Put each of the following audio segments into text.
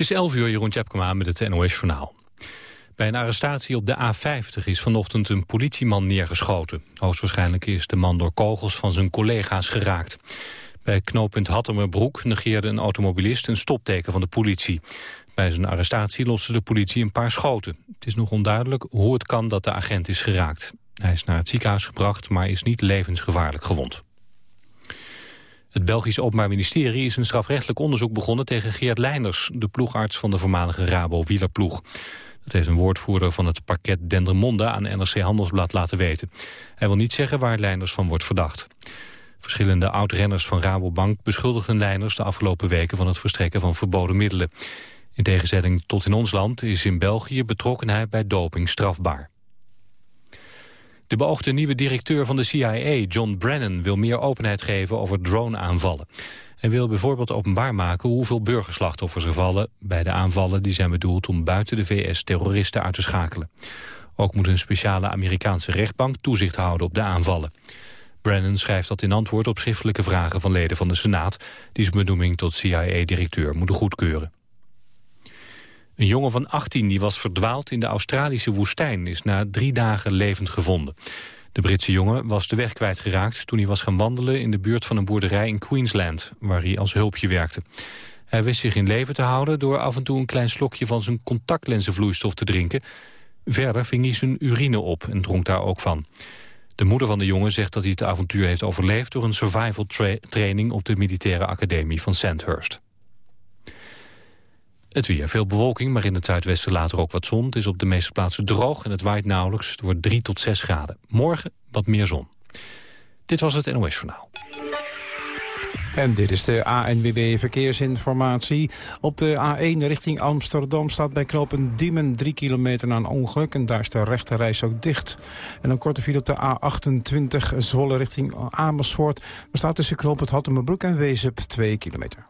Het is 11 uur, Jeroen Tjepkema met het NOS Journaal. Bij een arrestatie op de A50 is vanochtend een politieman neergeschoten. Hoogstwaarschijnlijk is de man door kogels van zijn collega's geraakt. Bij knooppunt Hattemerbroek negeerde een automobilist een stopteken van de politie. Bij zijn arrestatie loste de politie een paar schoten. Het is nog onduidelijk hoe het kan dat de agent is geraakt. Hij is naar het ziekenhuis gebracht, maar is niet levensgevaarlijk gewond. Het Belgisch Openbaar Ministerie is een strafrechtelijk onderzoek begonnen tegen Geert Leinders, de ploegarts van de voormalige Rabo-wielerploeg. Dat heeft een woordvoerder van het parket Dendermonde aan NRC Handelsblad laten weten. Hij wil niet zeggen waar Leinders van wordt verdacht. Verschillende oud-renners van Rabobank beschuldigden Leinders de afgelopen weken van het verstrekken van verboden middelen. In tegenstelling tot in ons land is in België betrokkenheid bij doping strafbaar. De beoogde nieuwe directeur van de CIA, John Brennan, wil meer openheid geven over drone-aanvallen. Hij wil bijvoorbeeld openbaar maken hoeveel burgerslachtoffers er vallen bij de aanvallen die zijn bedoeld om buiten de VS terroristen uit te schakelen. Ook moet een speciale Amerikaanse rechtbank toezicht houden op de aanvallen. Brennan schrijft dat in antwoord op schriftelijke vragen van leden van de Senaat... die zijn benoeming tot CIA-directeur moeten goedkeuren. Een jongen van 18 die was verdwaald in de Australische woestijn... is na drie dagen levend gevonden. De Britse jongen was de weg kwijtgeraakt toen hij was gaan wandelen... in de buurt van een boerderij in Queensland, waar hij als hulpje werkte. Hij wist zich in leven te houden door af en toe een klein slokje... van zijn contactlenzenvloeistof te drinken. Verder ving hij zijn urine op en dronk daar ook van. De moeder van de jongen zegt dat hij het avontuur heeft overleefd... door een survival training op de militaire academie van Sandhurst. Het weer. Veel bewolking, maar in het zuidwesten later ook wat zon. Het is op de meeste plaatsen droog en het waait nauwelijks. Het wordt 3 tot 6 graden. Morgen wat meer zon. Dit was het NOS Journaal. En dit is de ANWB Verkeersinformatie. Op de A1 richting Amsterdam staat bij knopen Diemen 3 kilometer na een ongeluk. En daar is de rechterreis ook dicht. En een korte file op de A28 Zwolle richting Amersfoort. Er staat tussen knoop het Hattemerbroek en Wezep 2 kilometer.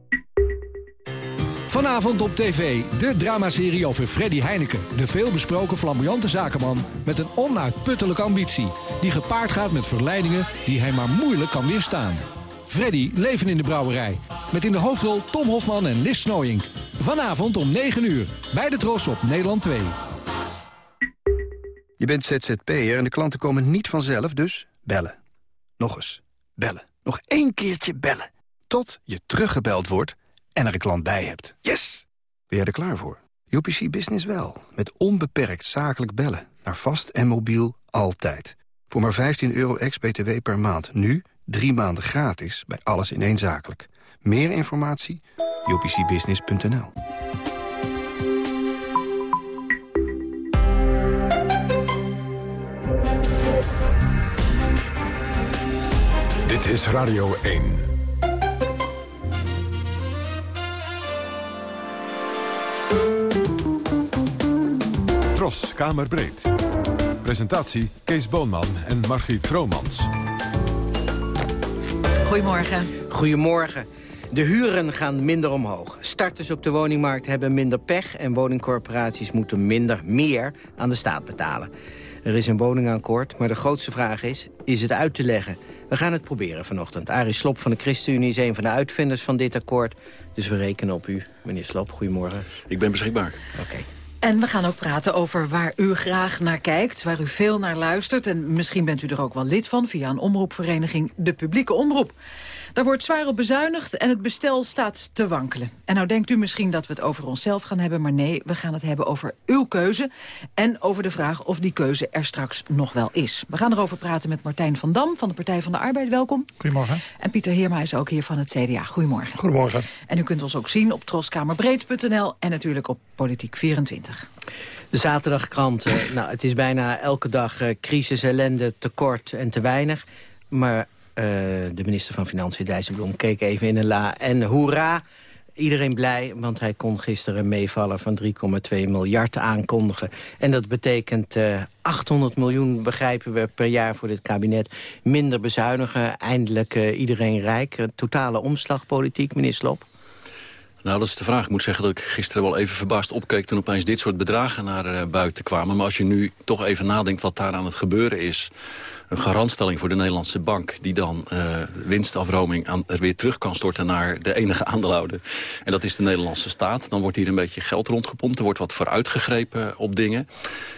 Vanavond op tv, de dramaserie over Freddy Heineken. De veelbesproken flamboyante zakenman met een onuitputtelijke ambitie. Die gepaard gaat met verleidingen die hij maar moeilijk kan weerstaan. Freddy, leven in de brouwerij. Met in de hoofdrol Tom Hofman en Lis Snooyink. Vanavond om 9 uur, bij de Tros op Nederland 2. Je bent ZZP'er en de klanten komen niet vanzelf, dus bellen. Nog eens, bellen. Nog één keertje bellen. Tot je teruggebeld wordt en er een klant bij hebt. Yes! Ben jij er klaar voor? UPC Business wel. Met onbeperkt zakelijk bellen. Naar vast en mobiel altijd. Voor maar 15 euro ex-BTW per maand. Nu drie maanden gratis bij alles in één zakelijk. Meer informatie? upcbusiness.nl Dit is Radio 1. Tros, Kamerbreed. Presentatie Kees Boonman en Margriet Vromans. Goedemorgen. Goedemorgen. De huren gaan minder omhoog. Starters op de woningmarkt hebben minder pech... en woningcorporaties moeten minder meer aan de staat betalen. Er is een woningakkoord, maar de grootste vraag is... is het uit te leggen? We gaan het proberen vanochtend. Arie Slop van de ChristenUnie is een van de uitvinders van dit akkoord. Dus we rekenen op u. Meneer Slop, goedemorgen. Ik ben beschikbaar. Oké. En we gaan ook praten over waar u graag naar kijkt, waar u veel naar luistert. En misschien bent u er ook wel lid van via een omroepvereniging De Publieke Omroep. Daar wordt zwaar op bezuinigd en het bestel staat te wankelen. En nou denkt u misschien dat we het over onszelf gaan hebben... maar nee, we gaan het hebben over uw keuze... en over de vraag of die keuze er straks nog wel is. We gaan erover praten met Martijn van Dam van de Partij van de Arbeid. Welkom. Goedemorgen. En Pieter Heerma is ook hier van het CDA. Goedemorgen. Goedemorgen. En u kunt ons ook zien op troskamerbreed.nl en natuurlijk op Politiek24. De zaterdagkrant, nou, het is bijna elke dag uh, crisis, ellende, tekort en te weinig. Maar de minister van Financiën, Dijsselbloem, keek even in een la. En hoera, iedereen blij, want hij kon gisteren een meevaller van 3,2 miljard aankondigen. En dat betekent uh, eh, 800 miljoen, begrijpen we, per jaar voor dit kabinet. Minder bezuinigen, eindelijk uh, iedereen rijk. totale omslagpolitiek, meneer Slop. Nou, dat is de vraag. Ik moet zeggen dat ik gisteren wel even verbaasd opkeek... toen opeens dit soort bedragen naar buiten kwamen. Maar als je nu toch even nadenkt wat daar aan het gebeuren is een garantstelling voor de Nederlandse bank... die dan uh, winstafroming aan, er weer terug kan storten naar de enige aandeelhouder. En dat is de Nederlandse staat. Dan wordt hier een beetje geld rondgepompt. Er wordt wat vooruitgegrepen op dingen.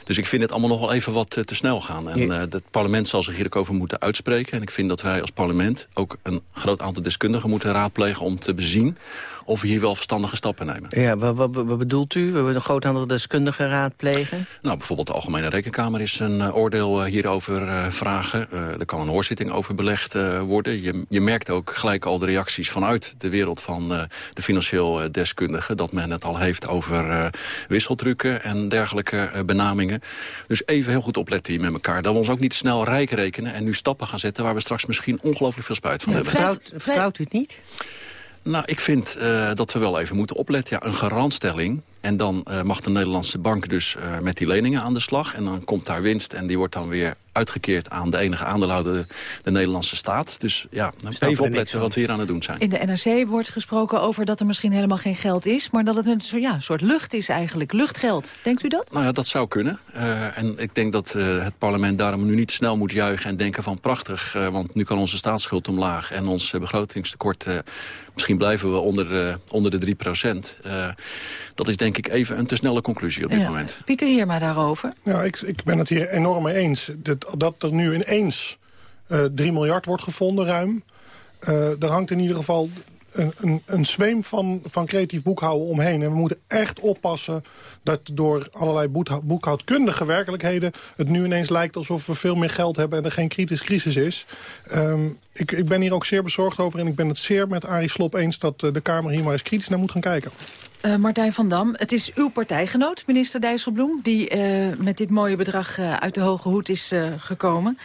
Dus ik vind het allemaal nog wel even wat uh, te snel gaan. En uh, het parlement zal zich hier ook over moeten uitspreken. En ik vind dat wij als parlement ook een groot aantal deskundigen moeten raadplegen... om te bezien of we hier wel verstandige stappen nemen. Ja, wat, wat, wat bedoelt u? We hebben een groot aantal deskundigen raadplegen? Nou, bijvoorbeeld de Algemene Rekenkamer is een uh, oordeel uh, hierover uh, vragen. er kan een hoorzitting over belegd worden. Je, je merkt ook gelijk al de reacties vanuit de wereld van de financieel deskundigen... dat men het al heeft over wisseltrukken en dergelijke benamingen. Dus even heel goed opletten hier met elkaar. Dat we ons ook niet te snel rijk rekenen en nu stappen gaan zetten... waar we straks misschien ongelooflijk veel spijt van hebben. Vertrouwt, vertrouwt u het niet? Nou, ik vind uh, dat we wel even moeten opletten. Ja, een garantstelling. En dan uh, mag de Nederlandse bank dus uh, met die leningen aan de slag. En dan komt daar winst en die wordt dan weer uitgekeerd aan de enige aandeelhouder, de Nederlandse staat. Dus ja, even opletten wat we hier aan het doen zijn. In de NRC wordt gesproken over dat er misschien helemaal geen geld is... maar dat het een soort, ja, soort lucht is eigenlijk, luchtgeld. Denkt u dat? Nou ja, dat zou kunnen. Uh, en ik denk dat uh, het parlement daarom nu niet snel moet juichen... en denken van prachtig, uh, want nu kan onze staatsschuld omlaag... en ons begrotingstekort, misschien blijven we onder, onder de 3 procent. Dat is denk ik even een te snelle conclusie op dit ja. moment. Pieter Heerma daarover. Ja, ik, ik ben het hier enorm mee eens. Dat dat er nu ineens uh, eh, 3 miljard wordt gevonden, ruim. Uh, er hangt in ieder geval een, een, een zweem van, van creatief boekhouden omheen. En we moeten echt oppassen dat door allerlei boekhoudkundige werkelijkheden... het nu ineens lijkt alsof we veel meer geld hebben en er geen crisis crisis is. Um, ik, ik ben hier ook zeer bezorgd over en ik ben het zeer met Arie Slop eens... dat uh, de Kamer hier maar eens kritisch naar moet gaan kijken. Uh, Martijn van Dam, het is uw partijgenoot, minister Dijsselbloem... die uh, met dit mooie bedrag uh, uit de hoge hoed is gekomen.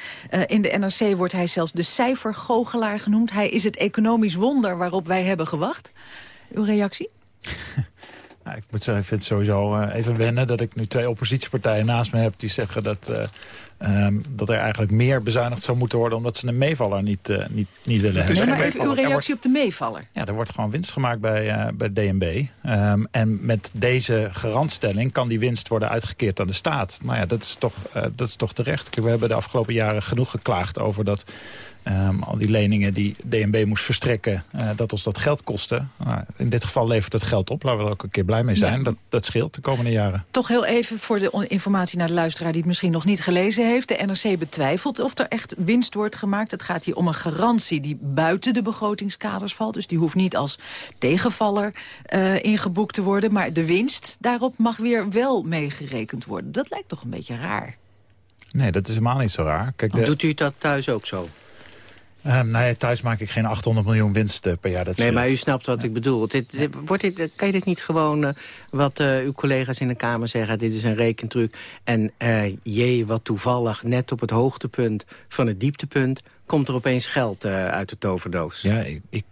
in de NRC wordt hij zelfs de cijfergoochelaar genoemd. Hij is het economisch wonder waarop wij hebben gewacht. Uw reactie? Nou, ik moet zeggen, ik vind het sowieso even wennen dat ik nu twee oppositiepartijen naast me heb... die zeggen dat Um, dat er eigenlijk meer bezuinigd zou moeten worden... omdat ze een meevaller niet, uh, niet, niet willen hebben. Nee, maar even uw reactie op de meevaller. Ja, er wordt gewoon winst gemaakt bij, uh, bij DNB. Um, ehm, en met deze garantstelling kan die winst worden uitgekeerd aan de staat. Nou ja, dat is toch, uh, dat is toch terecht. We hebben de afgelopen jaren genoeg geklaagd over dat Um, al die leningen die DNB moest verstrekken, uh, dat ons dat geld kostte. Nou, in dit geval levert het geld op. Laten we er ook een keer blij mee zijn. Dat, dat scheelt de komende jaren. Toch heel even voor de informatie naar de luisteraar die het misschien nog niet gelezen heeft. De NRC betwijfelt of er echt winst wordt gemaakt. Het gaat hier om een garantie die buiten de begrotingskaders valt. Dus die hoeft niet als tegenvaller uh, ingeboekt te worden. Maar de winst daarop mag weer wel meegerekend worden. Dat lijkt toch een beetje raar. Nee, dat is helemaal niet zo raar. Kijk, de... Doet u dat thuis ook zo? Um, nou ja, thuis maak ik geen 800 miljoen winst uh, per jaar. Dat nee, maar u snapt wat ik bedoel. Dit, dit, wordt dit, kan je dit niet gewoon, uh, wat uh, uw collega's in de Kamer zeggen... dit is een rekentruc en jee, wat toevallig, net op het hoogtepunt van het dieptepunt... komt er opeens geld uit de toverdoos. Ja, ik, ik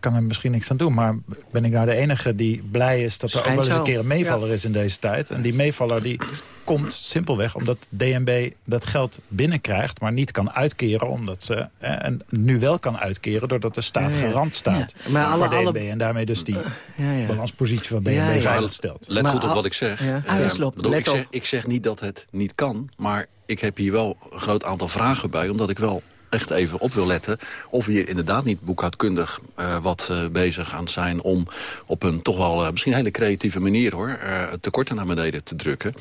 kan er misschien niks aan doen. Maar ben ik nou de enige die blij is dat er ook wel eens een keer een meevaller is in deze tijd. En die meevaller die komt simpelweg omdat DNB dat geld binnenkrijgt... maar niet kan uitkeren omdat ze... Eh, en nu wel kan uitkeren doordat de staat garant staat maar alle, voor DNB. En daarmee dus die balanspositie van DNB veilig stelt. Let goed op wat ik zeg. Uh, ik, zeg ik zeg niet dat het niet kan, maar ik heb hier wel een groot aantal vragen bij... omdat ik wel echt even op wil letten... of we hier inderdaad niet boekhoudkundig uh, wat uh, bezig aan zijn... om op een toch wel uh, misschien hele creatieve manier hoor, tekorten naar beneden te drukken.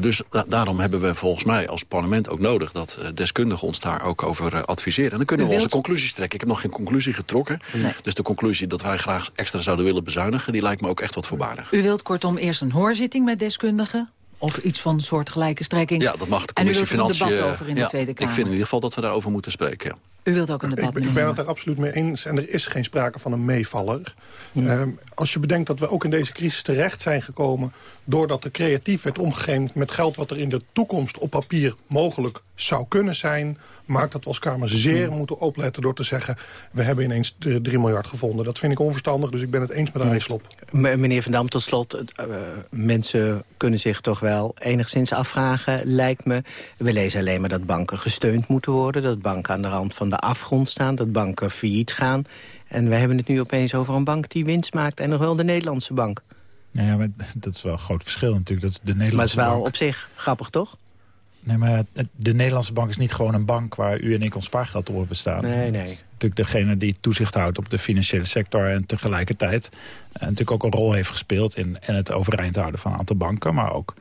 dus da daarom hebben we volgens mij als parlement ook nodig... dat deskundigen ons daar ook over adviseren. En dan kunnen we onze conclusies trekken. Ik heb nog geen conclusie getrokken. Nee. Dus de conclusie dat wij graag extra zouden willen bezuinigen... die lijkt me ook echt wat voorbarig. U wilt kortom eerst een hoorzitting met deskundigen... Of iets van soortgelijke strekking. Ja, dat mag de commissie Financiën. En u wilt er een debat over in ja, de Tweede Kamer. Ik vind in ieder geval dat we daarover moeten spreken, ja. U wilt ook een debat Ik, ik ben het er absoluut mee eens. En er is geen sprake van een meevaller. Um, als je bedenkt dat we ook in deze crisis terecht zijn gekomen... doordat er creatief werd omgegaan met geld... wat er in de toekomst op papier mogelijk zou kunnen zijn... maakt dat we als Kamer zeer hmm. moeten opletten door te zeggen... we hebben ineens 3 miljard gevonden. Dat vind ik onverstandig, dus ik ben het eens met Arie Meneer Van Dam, tot slot, uh, mensen kunnen zich toch wel enigszins afvragen, lijkt me. We lezen alleen maar dat banken gesteund moeten worden... dat banken aan de rand van de afgrond staan, dat banken failliet gaan... En we hebben het nu opeens over een bank die winst maakt... en nog wel de Nederlandse bank. Ja, maar dat is wel een groot verschil natuurlijk. Dat de Nederlandse maar het is wel op zich grappig, toch? Nee, maar de Nederlandse bank is niet gewoon een bank... waar u en ik ons spaargeld op bestaan. Nee, nee. Het is natuurlijk degene die toezicht houdt op de financiële sector... en tegelijkertijd uh, natuurlijk ook een rol heeft gespeeld... in, in het overeind houden van een aantal banken... maar ook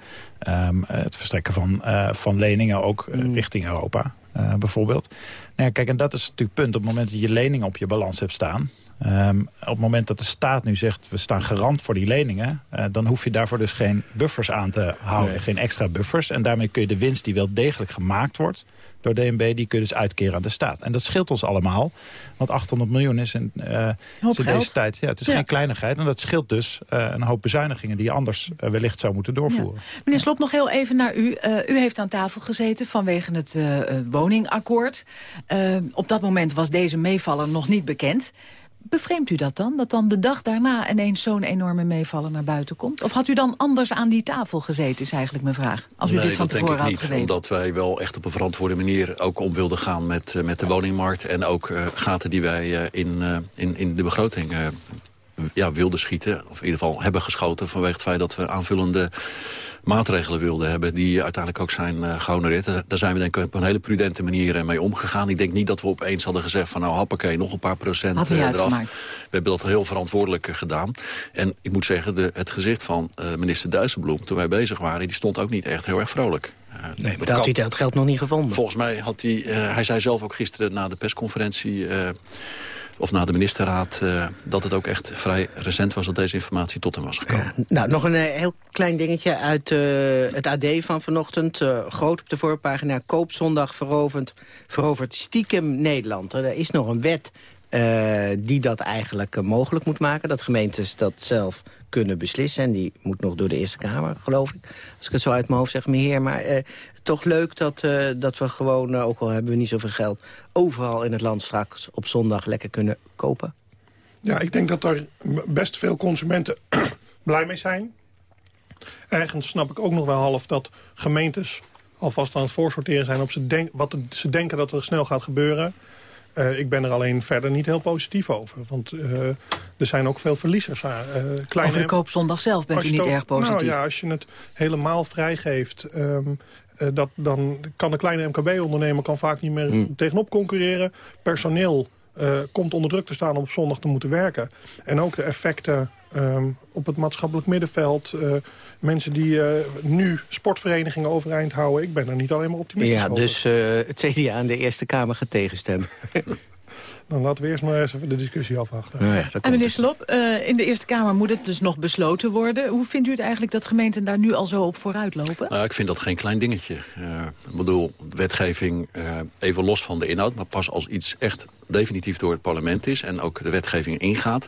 um, het verstrekken van, uh, van leningen ook mm. richting Europa. Uh, bijvoorbeeld. Nou ja, kijk, en dat is natuurlijk het punt. Op het moment dat je leningen op je balans hebt staan... Um, op het moment dat de staat nu zegt, we staan garant voor die leningen... Uh, dan hoef je daarvoor dus geen buffers aan te houden, geen extra buffers. En daarmee kun je de winst die wel degelijk gemaakt wordt door DNB, die kun je dus uitkeren aan de staat. En dat scheelt ons allemaal, want 800 miljoen is in, uh, in deze tijd... Ja, het is geen kleinigheid en dat scheelt dus uh, een hoop bezuinigingen... die je anders wellicht zou moeten doorvoeren. Ja. Meneer Slop, nog heel even naar u. u heeft aan tafel gezeten vanwege het woningakkoord. op dat moment was deze meevaller nog niet bekend. Bevreemdt u dat dan? Dat dan de dag daarna ineens zo'n enorme meevaller naar buiten komt? Of had u dan anders aan die tafel gezeten, is eigenlijk mijn vraag. Als u nee, dit van dat tevoren denk ik niet. Omdat wij wel echt op een verantwoorde manier ook om wilden gaan met, uh, met de woningmarkt. En ook uh, gaten die wij uh, in, in, in de begroting ja, wilden schieten. Of in ieder geval hebben geschoten vanwege het feit dat we aanvullende maatregelen wilden hebben... die uiteindelijk ook zijn uh, gehonoreerd. Daar zijn we denk ik op een hele prudente manier eh, mee omgegaan. Ik denk niet dat we opeens hadden gezegd van nou hoppakee, nog een paar procent uh, eraf. We hebben dat heel verantwoordelijk gedaan. En ik moet zeggen, de, het gezicht van minister Dijsselbloem... toen wij bezig waren, die stond ook niet echt heel erg vrolijk. Uh, nee, maar dat had hij dat geld nog niet gevonden. Volgens mij had hij... Uh, hij zei zelf ook gisteren na de persconferentie... Of na de ministerraad, uh, dat het ook echt vrij recent was dat deze informatie tot hem was gekomen. Nou, nog een uh, heel klein dingetje uit uh, het AD van vanochtend. groot op de voorpagina, koopzondag veroverd, veroverd stiekem Nederland. Er is nog een wet die dat eigenlijk mogelijk moet maken. Dat gemeentes dat zelf kunnen beslissen. En die moet nog door de Eerste Kamer, geloof ik. Als ik het zo uit mijn hoofd zeg, meneer. Maar uh, toch leuk dat, uh, dat we gewoon, uh, ook al hebben we niet zoveel geld... overal in het land straks op zondag lekker kunnen kopen. Ja, ik denk dat er best veel consumenten blij mee zijn. Ergens snap ik ook nog wel half dat gemeentes alvast aan het voorsorteren zijn... op ze, wat ze denken dat er snel gaat gebeuren... Uh, ik ben er alleen verder niet heel positief over. Want uh, er zijn ook veel verliezers. Uh, kleine... Over de koopzondag zelf bent u niet erg positief? Nou ja, als je het helemaal vrijgeeft... Um, dat, dan kan de kleine MKB-ondernemer kan vaak niet meer hmm. tegenop concurreren. Personeel uh, komt onder druk te staan om op zondag te moeten werken. En ook de effecten um, op het maatschappelijk middenveld. Uh, mensen die uh, nu sportverenigingen overeind houden. Ik ben er niet alleen maar optimistisch ja, over. Dus het CDA aan de Eerste Kamer gaat tegenstemmen. Dan laten we eerst maar eens even de discussie afwachten. Nou ja, en meneer Slop, uh, in de Eerste Kamer moet het dus nog besloten worden. Hoe vindt u het eigenlijk dat gemeenten daar nu al zo op vooruit lopen? Nou, ik vind dat geen klein dingetje. Uh, ik bedoel, wetgeving uh, even los van de inhoud... maar pas als iets echt definitief door het parlement is... en ook de wetgeving ingaat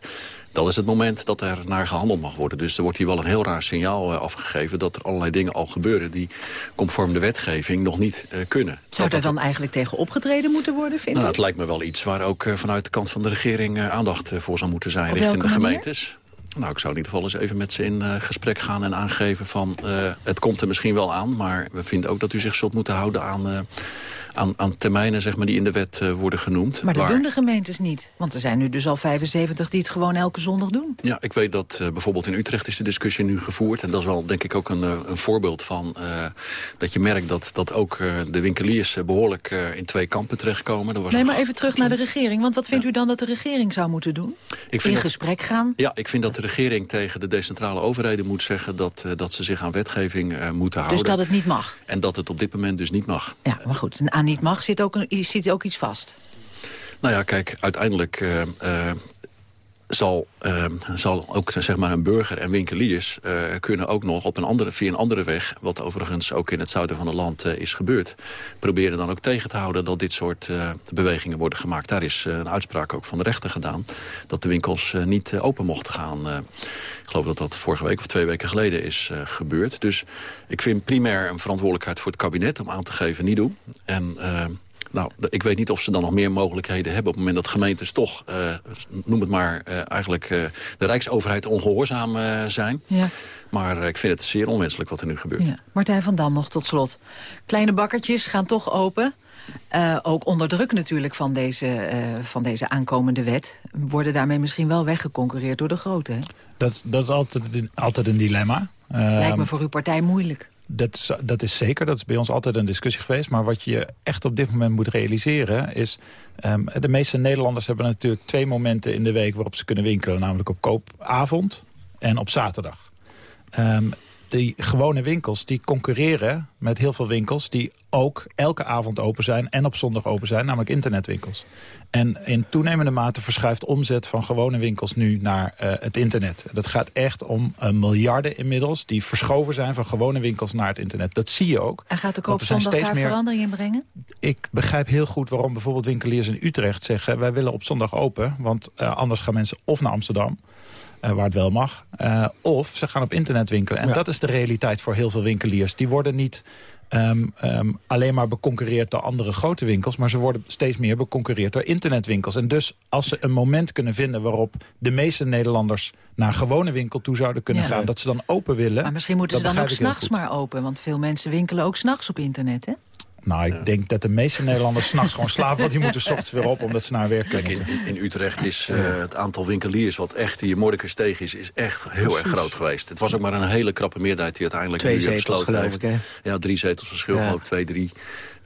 dat is het moment dat er naar gehandeld mag worden. Dus er wordt hier wel een heel raar signaal uh, afgegeven... dat er allerlei dingen al gebeuren die conform de wetgeving nog niet uh, kunnen. Zou daar dan eigenlijk tegen opgetreden moeten worden, vind nou, Het lijkt me wel iets waar ook uh, vanuit de kant van de regering aandacht voor zou moeten zijn... richting de gemeentes. Nou, ik zou in ieder geval eens even met ze in uh, gesprek gaan en aangeven van... Uh, het komt er misschien wel aan, maar we vinden ook dat u zich zult moeten houden aan... Uh, aan, aan termijnen zeg maar, die in de wet uh, worden genoemd. Maar dat waar... doen de gemeentes niet. Want er zijn nu dus al 75 die het gewoon elke zondag doen. Ja, ik weet dat uh, bijvoorbeeld in Utrecht is de discussie nu gevoerd. En dat is wel denk ik ook een, een voorbeeld van dat je merkt dat, dat ook de winkeliers behoorlijk in twee kampen terechtkomen. Was nee, maar even terug naar de regering. Want wat vindt ja. u dan dat de regering zou moeten doen? Ik vind in dat, gesprek gaan? Ja, ik vind dat de regering tegen de decentrale overheden moet zeggen dat, dat ze zich aan wetgeving moeten houden. Dus dat het niet mag? En dat het op dit moment dus niet mag. Ja, maar goed, een niet mag, zit ook, een, zit ook iets vast. Nou ja, kijk, uiteindelijk uh, uh, zal, uh, zal ook zeg maar een burger en winkeliers kunnen ook nog op een andere, via een andere weg... wat overigens ook in het zuiden van het land is gebeurd... proberen dan ook tegen te houden dat dit soort bewegingen worden gemaakt. Daar is een uitspraak ook van de rechter gedaan... dat de winkels niet open mochten gaan. ik geloof dat dat vorige week of twee weken geleden is gebeurd. Dus ik vind primair een verantwoordelijkheid voor het kabinet... om aan te geven, niet doen. En Nou, ik weet niet of ze dan nog meer mogelijkheden hebben... op het moment dat gemeentes toch, noem het maar, eigenlijk de Rijksoverheid ongehoorzaam zijn. Ja. Maar ik vind het zeer onwenselijk wat er nu gebeurt. Ja. Martijn van Dam nog tot slot. Kleine bakkertjes gaan toch open. Uh, ook onder druk natuurlijk van deze, uh, van deze aankomende wet... worden daarmee misschien wel weggeconcureerd door de grote. Hè? Dat, dat is altijd, altijd een dilemma. Lijkt me ehm, voor uw partij moeilijk. Dat, dat is zeker, dat is bij ons altijd een discussie geweest. Maar wat je echt op dit moment moet realiseren is... Um, de meeste Nederlanders hebben natuurlijk twee momenten in de week... waarop ze kunnen winkelen, namelijk op koopavond en op zaterdag. Um, die gewone winkels die concurreren met heel veel winkels... die ook elke avond open zijn en op zondag open zijn, namelijk internetwinkels. En in toenemende mate verschuift omzet van gewone winkels nu naar uh, het internet. Dat gaat echt om uh, miljarden inmiddels die verschoven zijn van gewone winkels naar het internet. Dat zie je ook. En gaat de koopzondag daar meer... verandering in brengen? Ik begrijp heel goed waarom bijvoorbeeld winkeliers in Utrecht zeggen... wij willen op zondag open, want uh, anders gaan mensen of naar Amsterdam uh, waar het wel mag. Uh, of ze gaan op internet winkelen. En dat is de realiteit voor heel veel winkeliers. Die worden niet um, um, alleen maar beconcurreerd door andere grote winkels... maar ze worden steeds meer beconcurreerd door internetwinkels. En dus als ze een moment kunnen vinden waarop de meeste Nederlanders... naar gewone winkel toe zouden kunnen gaan, dat ze dan open willen... Maar misschien moeten ze dan ook s'nachts maar open, want veel mensen winkelen ook s'nachts op internet, hè? Nou, ik denk dat de meeste Nederlanders s'nachts gewoon slapen... want die moeten s ochtends weer op omdat ze naar werk kunnen. Kijk, in, in, Utrecht is uh, het aantal winkeliers wat echt hier Mordekers tegen is... is echt heel erg groot geweest. Het was ook maar een hele krappe meerderheid die uiteindelijk Twee nu besloten heeft. Ik, ja, drie zetels verschil, ja. geloof ik, twee, drie.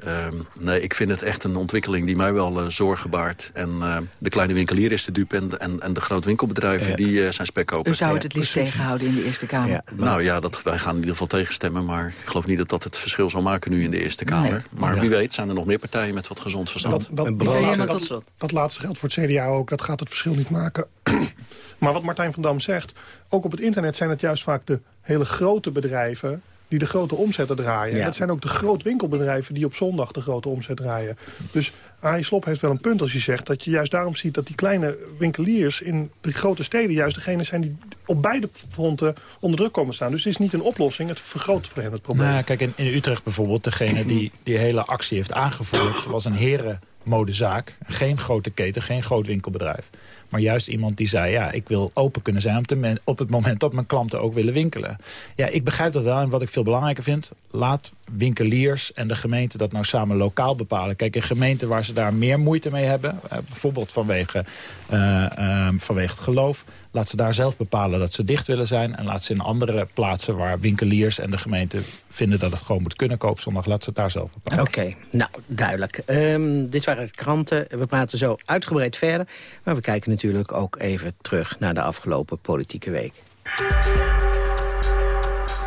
Um, nee, ik vind het echt een ontwikkeling die mij wel uh, zorgen baart. En uh, de kleine winkelier is de dupe en, en, en de grote winkelbedrijven ja. die uh, zijn spek kopen. U zou het het liefst tegenhouden in de Eerste Kamer? Ja, nou ja, dat, wij gaan in ieder geval tegenstemmen. Maar ik geloof niet dat dat het verschil zal maken nu in de Eerste Kamer. Nee. Maar wie weet zijn er nog meer partijen met wat gezond verstand. Dat, dat, dat, dat, dat laatste geldt voor het CDA ook. Dat gaat het verschil niet maken. maar wat Martijn van Dam zegt... ook op het internet zijn het juist vaak de hele grote bedrijven die de grote omzetten draaien. Ja. Dat zijn ook de groot winkelbedrijven die op zondag de grote omzet draaien. Dus Arie Slop heeft wel een punt als hij zegt... dat je juist daarom ziet dat die kleine winkeliers in de grote steden... juist degene zijn die op beide fronten onder druk komen staan. Dus het is niet een oplossing, het vergroot voor hen het probleem. Nou, kijk, in, in Utrecht bijvoorbeeld, degene die die hele actie heeft aangevoerd... was een herenmodezaak, geen grote keten, geen groot winkelbedrijf. Maar juist iemand die zei, ja, ik wil open kunnen zijn... Op, het moment dat mijn klanten ook willen winkelen. Ja, ik begrijp dat wel. En wat ik veel belangrijker vind... laat winkeliers en de gemeente dat nou samen lokaal bepalen. Kijk, in gemeenten waar ze daar meer moeite mee hebben... Eh, bijvoorbeeld vanwege, uh, uh, vanwege het geloof... laat ze daar zelf bepalen dat ze dicht willen zijn... en laat ze in andere plaatsen waar winkeliers en de gemeente vinden... dat het gewoon moet kunnen kopen zondag, laat ze het daar zelf bepalen. Oké, nou, duidelijk. Um, dit waren de kranten. We praten zo uitgebreid verder. Maar we kijken natuurlijk ook even terug naar de afgelopen politieke week.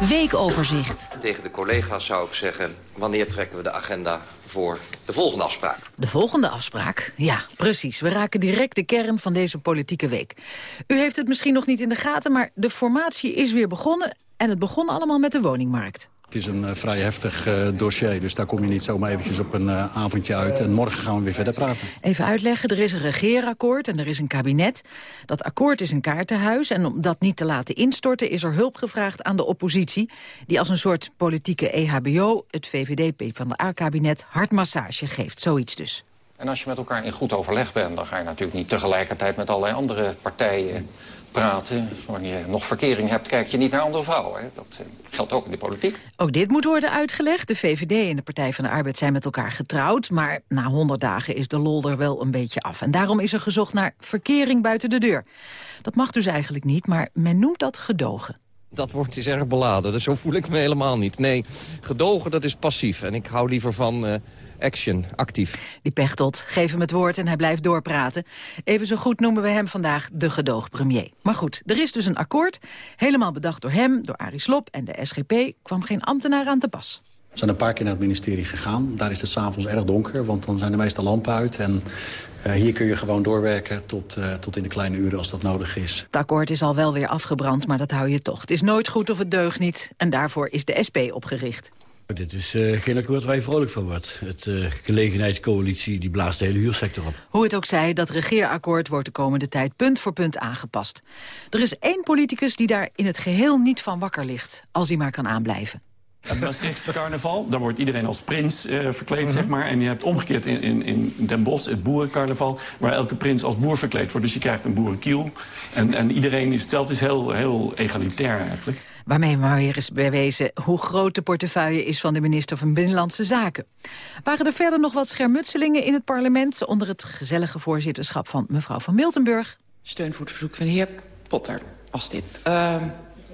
Weekoverzicht. Tegen de collega's zou ik zeggen, wanneer trekken we de agenda voor de volgende afspraak? De volgende afspraak? Ja, precies. We raken direct de kern van deze politieke week. U heeft het misschien nog niet in de gaten, maar de formatie is weer begonnen... en het begon allemaal met de woningmarkt. Het is een uh, vrij heftig uh, dossier, dus daar kom je niet zomaar eventjes op een uh, avondje uit. En morgen gaan we weer verder praten. Even uitleggen, er is een regeerakkoord en er is een kabinet. Dat akkoord is een kaartenhuis en om dat niet te laten instorten... is er hulp gevraagd aan de oppositie... die als een soort politieke EHBO het VVD van de A-kabinet hartmassage geeft. Zoiets dus. En als je met elkaar in goed overleg bent... dan ga je natuurlijk niet tegelijkertijd met allerlei andere partijen praten. Wanneer je nog verkering hebt, kijk je niet naar andere vrouwen. Hè. Dat uh, geldt ook in de politiek. Ook dit moet worden uitgelegd. De VVD en de Partij van de Arbeid zijn met elkaar getrouwd... maar na 100 dagen is de lol er wel een beetje af. En daarom is er gezocht naar verkering buiten de deur. Dat mag dus eigenlijk niet, maar men noemt dat gedogen. Dat wordt is erg beladen, dus zo voel ik me helemaal niet. Nee, gedogen dat is passief. En ik hou liever van... Uh, action, actief. Die Pechtold, geef hem het woord en hij blijft doorpraten. Even zo goed noemen we hem vandaag de gedoogpremier. Maar goed, er is dus een akkoord. Helemaal bedacht door hem, door Arie Slob en de SGP... kwam geen ambtenaar aan te pas. We zijn een paar keer naar het ministerie gegaan. Daar is het s'avonds erg donker, want dan zijn de meeste lampen uit. En uh, hier kun je gewoon doorwerken tot, uh, tot in de kleine uren als dat nodig is. Het akkoord is al wel weer afgebrand, maar dat hou je toch. Het is nooit goed of het deugt niet. En daarvoor is de SP opgericht. Dit is uh, geen akkoord waar je vrolijk van wordt. Het uh, gelegenheidscoalitie die blaast de hele huursector op. Hoe het ook zij, dat regeerakkoord wordt de komende tijd punt voor punt aangepast. Er is één politicus die daar in het geheel niet van wakker ligt, als hij maar kan aanblijven. Het Maastrichtse carnaval, daar wordt iedereen als prins uh, verkleed, zeg maar. En je hebt omgekeerd in, in, in Den Bosch het boerencarnaval... waar elke prins als boer verkleed wordt. Dus je krijgt een boerenkiel. En, en iedereen is hetzelfde, is heel, heel egalitair eigenlijk. Waarmee maar weer is bewezen hoe groot de portefeuille is van de minister van Binnenlandse Zaken. Waren er verder nog wat schermutselingen in het parlement... onder het gezellige voorzitterschap van mevrouw van Miltenburg? Steun voor het verzoek van de heer Potter was dit. Uh,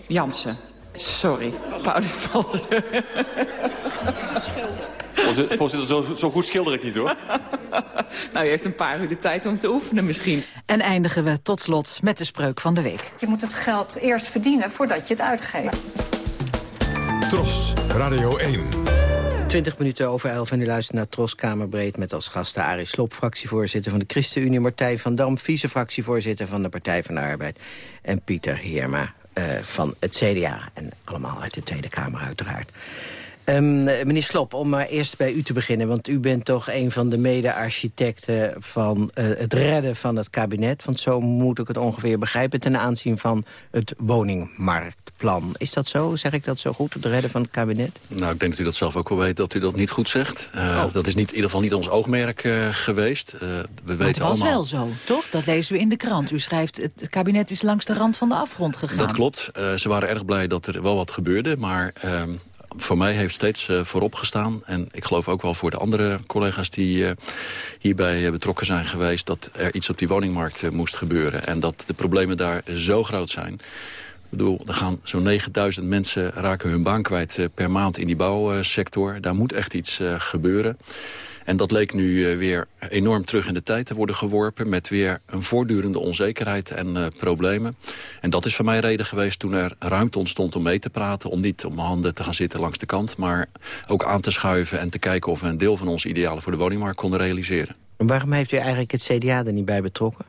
Jansen. Sorry, Paulus Potter. Voorzitter, zo, zo, goed schilder ik niet, hoor. nou, u heeft een paar uur de tijd om te oefenen misschien. En eindigen we tot slot met de spreuk van de week. Je moet het geld eerst verdienen voordat je het uitgeeft. Tros, Radio 1. 20 minuten over 11 en u luistert naar Tros Kamerbreed... met als gasten Arie Slob, fractievoorzitter van de ChristenUnie... Martijn van Dam, vice-fractievoorzitter van de Partij van de Arbeid... en Pieter Heerma uh, van het CDA. En allemaal uit de Tweede Kamer uiteraard. Um, meneer Slop, om maar eerst bij u te beginnen... want u bent toch een van de mede-architecten van uh, het redden van het kabinet. Want zo moet ik het ongeveer begrijpen... ten aanzien van het woningmarktplan. Is dat zo? Zeg ik dat zo goed, het redden van het kabinet? Nou, ik denk dat u dat zelf ook wel weet, dat u dat niet goed zegt. Uh, oh. Dat is niet, in ieder geval niet ons oogmerk uh, geweest. we weten het was allemaal... wel zo, toch? Dat lezen we in de krant. U schrijft, het kabinet is langs de rand van de afgrond gegaan. Dat klopt. ze waren erg blij dat er wel wat gebeurde, maar ehm, voor mij heeft steeds uh, voorop gestaan. En ik geloof ook wel voor de andere collega's die uh, hierbij betrokken zijn geweest... dat er iets op die woningmarkt moest gebeuren. En dat de problemen daar zo groot zijn. Ik bedoel, er gaan zo'n 9000 mensen raken hun baan kwijt per maand in die bouwsector. Daar moet echt iets gebeuren. En dat leek nu uh, weer enorm terug in de tijd te worden geworpen... met weer een voortdurende onzekerheid en uh, problemen. En dat is voor mij reden geweest toen er ruimte ontstond om mee te praten... om niet op mijn handen te gaan zitten langs de kant... maar ook aan te schuiven en te kijken of we een deel van onze idealen voor de woningmarkt konden realiseren. En waarom heeft u eigenlijk het CDA er niet bij betrokken?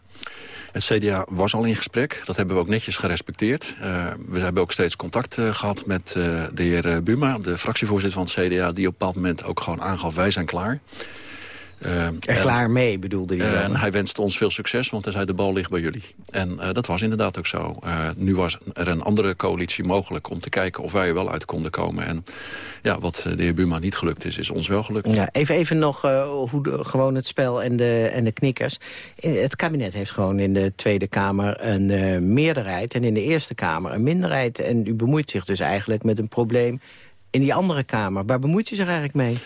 Het CDA was al in gesprek. Dat hebben we ook netjes gerespecteerd. Uh, we hebben ook steeds contact uh, gehad met uh, de heer Buma, de fractievoorzitter van het CDA... die op een bepaald moment ook gewoon aangaf, wij zijn klaar. Uh, er klaar mee, bedoelde hij En hij wenste ons veel succes, want hij zei de bal ligt bij jullie. En uh, dat was inderdaad ook zo. Nu was er een andere coalitie mogelijk om te kijken of wij er wel uit konden komen. En ja, wat de heer Buma niet gelukt is, is ons wel gelukt. Ja, even, even nog hoe de, gewoon het spel en de, en de knikkers. Het kabinet heeft gewoon in de Tweede Kamer een meerderheid... en in de Eerste Kamer een minderheid. En u bemoeit zich dus eigenlijk met een probleem in die andere Kamer. Waar bemoeit u zich eigenlijk mee?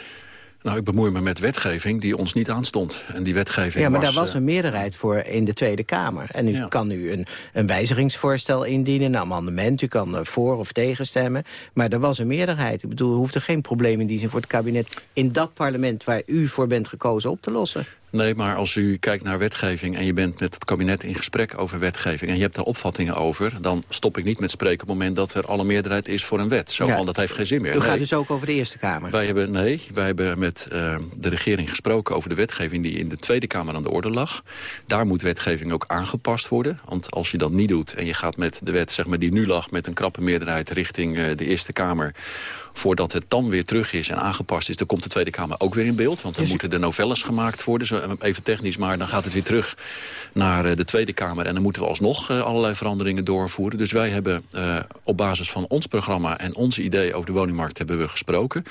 Nou, ik bemoei me met wetgeving die ons niet aanstond. En die wetgeving Ja, maar was, daar was uh, een meerderheid voor in de Tweede Kamer. En u Ja. kan nu een, een wijzigingsvoorstel indienen, een amendement. U kan er voor of tegen stemmen. Maar er was een meerderheid. Ik bedoel, u hoeft er geen probleem in die zin voor het kabinet... in dat parlement waar u voor bent gekozen op te lossen. Nee, maar als u kijkt naar wetgeving en je bent met het kabinet in gesprek over wetgeving... en je hebt daar opvattingen over, dan stop ik niet met spreken... op het moment dat er alle meerderheid is voor een wet. Zo Ja. van, dat heeft geen zin meer. U gaat dus ook over de Eerste Kamer. Wij hebben, nee, wij hebben met eh, de regering gesproken over de wetgeving die in de Tweede Kamer aan de orde lag. Daar moet wetgeving ook aangepast worden. Want als je dat niet doet en je gaat met de wet zeg maar, die nu lag met een krappe meerderheid richting eh, de Eerste Kamer voordat het dan weer terug is en aangepast is... dan komt de Tweede Kamer ook weer in beeld. Want dan moeten de novelles gemaakt worden, zo eh, even technisch... maar dan gaat het weer terug naar eh, de Tweede Kamer... en dan moeten we alsnog eh, allerlei veranderingen doorvoeren. Dus wij hebben op basis van ons programma en ons idee over de woningmarkt... hebben we gesproken.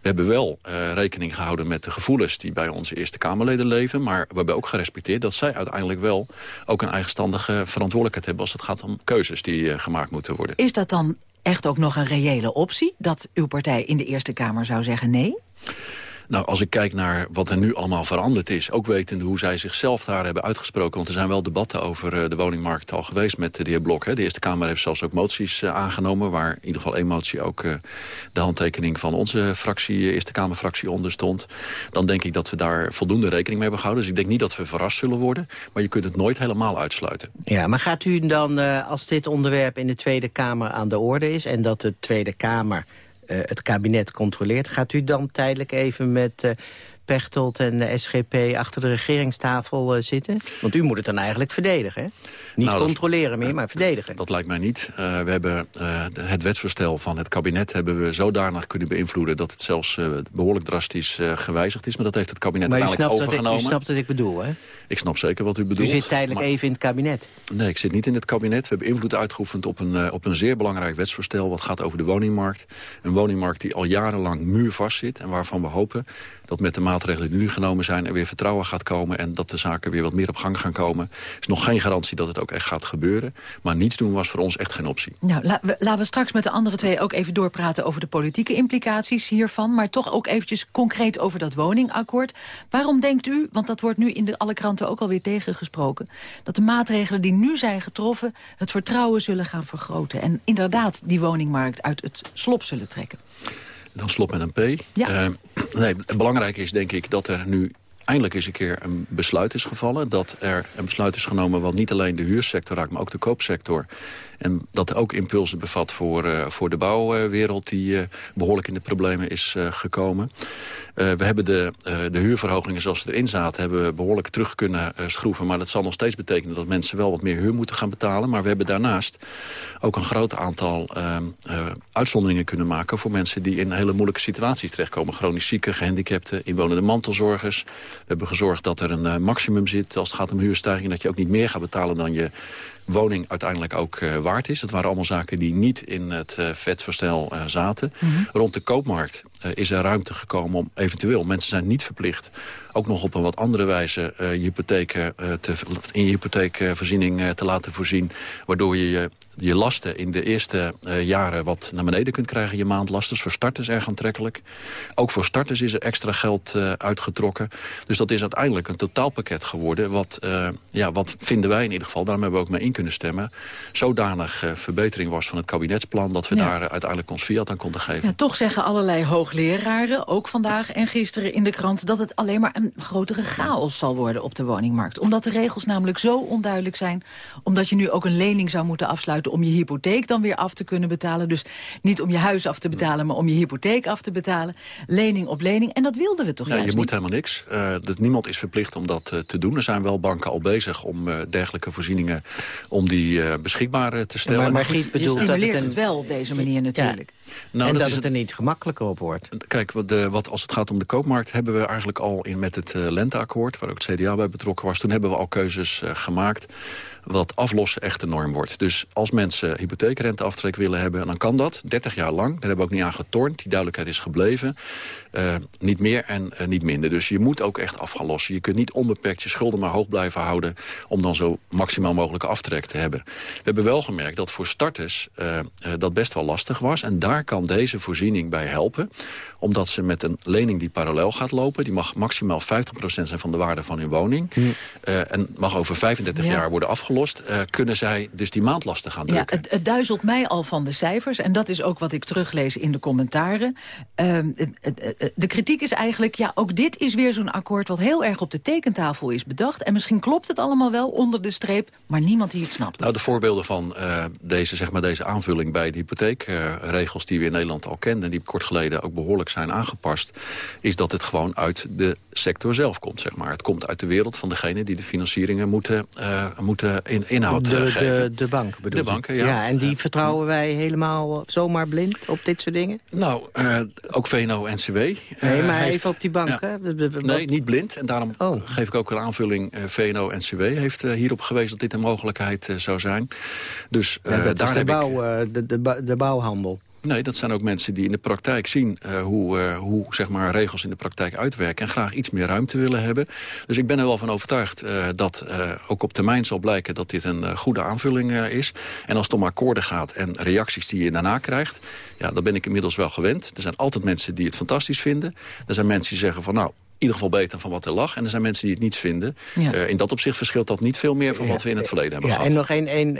We hebben wel rekening gehouden met de gevoelens die bij onze Eerste Kamerleden leven. Maar we hebben ook gerespecteerd dat zij uiteindelijk wel ook een eigenstandige verantwoordelijkheid hebben als het gaat om keuzes die gemaakt moeten worden. Is dat dan echt ook nog een reële optie? Dat uw partij in de Eerste Kamer zou zeggen nee? Nou, als ik kijk naar wat er nu allemaal veranderd is... ook wetende hoe zij zichzelf daar hebben uitgesproken... want er zijn wel debatten over eh, de woningmarkt al geweest met de heer Blok. Hè. De Eerste Kamer heeft zelfs ook moties eh, aangenomen... waar in ieder geval één motie ook eh, de handtekening van onze fractie... eh, Eerste Kamerfractie onder stond. Dan denk ik dat we daar voldoende rekening mee hebben gehouden. Dus ik denk niet dat we verrast zullen worden... maar je kunt het nooit helemaal uitsluiten. Ja, maar gaat u dan, eh, als dit onderwerp in de Tweede Kamer aan de orde is... en dat de Tweede Kamer eh, het kabinet controleert... gaat u dan tijdelijk even met, eh, Pechtold en de SGP achter de regeringstafel uh, zitten? Want u moet het dan eigenlijk verdedigen, hè? Niet nou, controleren meer, maar verdedigen. Dat lijkt mij niet. Uh, we hebben uh, het wetsvoorstel van het kabinet hebben we zodanig kunnen beïnvloeden... dat het zelfs behoorlijk drastisch gewijzigd is. Maar dat heeft het kabinet maar uiteindelijk overgenomen. Maar u snapt wat ik bedoel, hè? Ik snap zeker wat u bedoelt. U zit tijdelijk even in het kabinet. Nee, ik zit niet in het kabinet. We hebben invloed uitgeoefend op een, op een zeer belangrijk wetsvoorstel... wat gaat over de woningmarkt. Een woningmarkt die al jarenlang muurvast zit... en waarvan we hopen dat met de maatregelen die nu genomen zijn... er weer vertrouwen gaat komen en dat de zaken weer wat meer op gang gaan komen. Is nog geen garantie dat het ook echt gaat gebeuren. Maar niets doen was voor ons echt geen optie. Nou, laten we straks met de andere twee ook even doorpraten... over de politieke implicaties hiervan. Maar toch ook eventjes concreet over dat woningakkoord. Waarom denkt u, want dat wordt nu in de, alle kranten ook alweer tegengesproken... dat de maatregelen die nu zijn getroffen het vertrouwen zullen gaan vergroten... en inderdaad die woningmarkt uit het slop zullen trekken? Dan slot met een P. Ja. Uh, nee, belangrijk is denk ik dat er nu eindelijk eens een keer een besluit is gevallen. Dat er een besluit is genomen wat niet alleen de huursector raakt... maar ook de koopsector. En dat ook impulsen bevat voor, uh, voor de bouwwereld... die uh, behoorlijk in de problemen is uh, gekomen. we hebben de, de huurverhogingen zoals ze erin zaten... hebben we behoorlijk terug kunnen schroeven. Maar dat zal nog steeds betekenen dat mensen wel wat meer huur moeten gaan betalen. Maar we hebben daarnaast ook een groot aantal ehm, uitzonderingen kunnen maken... voor mensen die in hele moeilijke situaties terechtkomen. Chronisch zieken, gehandicapten, inwonende mantelzorgers. We hebben gezorgd dat er een maximum zit als het gaat om huurstijging... dat je ook niet meer gaat betalen dan je woning uiteindelijk ook uh, waard is. Dat waren allemaal zaken die niet in het uh, vetvoorstel uh, zaten. Mm -hmm. Rond de koopmarkt is er ruimte gekomen om eventueel... mensen zijn niet verplicht ook nog op een wat andere wijze je hypotheek, te, in je hypotheekvoorziening te laten voorzien. Waardoor je je je lasten in de eerste uh, jaren wat naar beneden kunt krijgen, je maandlasten. Voor starters erg aantrekkelijk. Ook voor starters is er extra geld uh, uitgetrokken. Dus dat is uiteindelijk een totaalpakket geworden. Wat, uh, ja, wat vinden wij in ieder geval, daarom hebben we ook mee in kunnen stemmen... zodanig verbetering was van het kabinetsplan... dat we ja. daar uiteindelijk ons fiat aan konden geven. Ja, toch zeggen allerlei hoogleraren, ook vandaag en gisteren in de krant... dat het alleen maar een grotere chaos zal worden op de woningmarkt. Omdat de regels namelijk zo onduidelijk zijn. Omdat je nu ook een lening zou moeten afsluiten om je hypotheek dan weer af te kunnen betalen. Dus niet om je huis af te betalen, maar om je hypotheek af te betalen. Lening op lening. En dat wilden we toch ja, Je moet niet? helemaal niks. Uh, dat niemand is verplicht om dat uh, te doen. Er zijn wel banken al bezig om uh, dergelijke voorzieningen om die beschikbaar te stellen. Ja, maar Margriet bedoelt je stimuleert dat het, het wel op deze manier natuurlijk. Ja. Nou, en dat, dat het er niet gemakkelijker op wordt. Kijk, wat, de, wat als het gaat om de koopmarkt... hebben we eigenlijk al in, met het lenteakkoord... waar ook het CDA bij betrokken was... toen hebben we al keuzes gemaakt wat aflossen echt de norm wordt. Dus als mensen hypotheekrenteaftrek willen hebben, dan kan dat. 30 jaar lang. Daar hebben we ook niet aan getornd. Die duidelijkheid is gebleven. Uh, niet meer en uh, niet minder. Dus je moet ook echt af gaan lossen. Je kunt niet onbeperkt je schulden maar hoog blijven houden... om dan zo maximaal mogelijke aftrek te hebben. We hebben wel gemerkt dat voor starters uh, dat best wel lastig was. En daar kan deze voorziening bij helpen. Omdat ze met een lening die parallel gaat lopen... die mag maximaal 50% zijn van de waarde van hun woning. Hm. en mag over 35 ja. jaar worden afgelost. kunnen zij dus die maandlasten gaan drukken. Ja, het, het, duizelt mij al van de cijfers. En dat is ook wat ik teruglees in de commentaren. Ehm, het, de kritiek is eigenlijk, ja, ook dit is weer zo'n akkoord... wat heel erg op de tekentafel is bedacht. En misschien klopt het allemaal wel onder de streep... maar niemand die het snapt. Nou, de voorbeelden van uh, deze, zeg maar, deze aanvulling bij de hypotheekregels... Uh, die we in Nederland al kenden... en die kort geleden ook behoorlijk zijn aangepast... is dat het gewoon uit de sector zelf komt, zeg maar. Het komt uit de wereld van degene die de financieringen moeten, uh, moeten in, inhoud de, geven. De, de bank bedoel De banken, ja. ja en die vertrouwen wij helemaal zomaar blind op dit soort dingen? Nou, ook VNO-NCW... Nee, maar heeft, even op die bank, ja. hè? Nee, niet blind. En daarom oh. geef ik ook een aanvulling. Uh, VNO-NCW heeft uh, hierop gewezen dat dit een mogelijkheid zou zijn. Dus ja, dat daar is de, bouw, ik... de, de, de bouwhandel. Nee, dat zijn ook mensen die in de praktijk zien uh, hoe, uh, hoe zeg maar, regels in de praktijk uitwerken... en graag iets meer ruimte willen hebben. Dus ik ben er wel van overtuigd uh, dat ook op termijn zal blijken... dat dit een goede aanvulling is. En als het om akkoorden gaat en reacties die je daarna krijgt... ja, dan ben ik inmiddels wel gewend. Er zijn altijd mensen die het fantastisch vinden. Er zijn mensen die zeggen van nou, ieder geval beter van wat er lag. En er zijn mensen die het niets vinden. Ja. Uh, in dat opzicht verschilt dat niet veel meer van wat we in het verleden hebben ja, gehad. En nog een, een,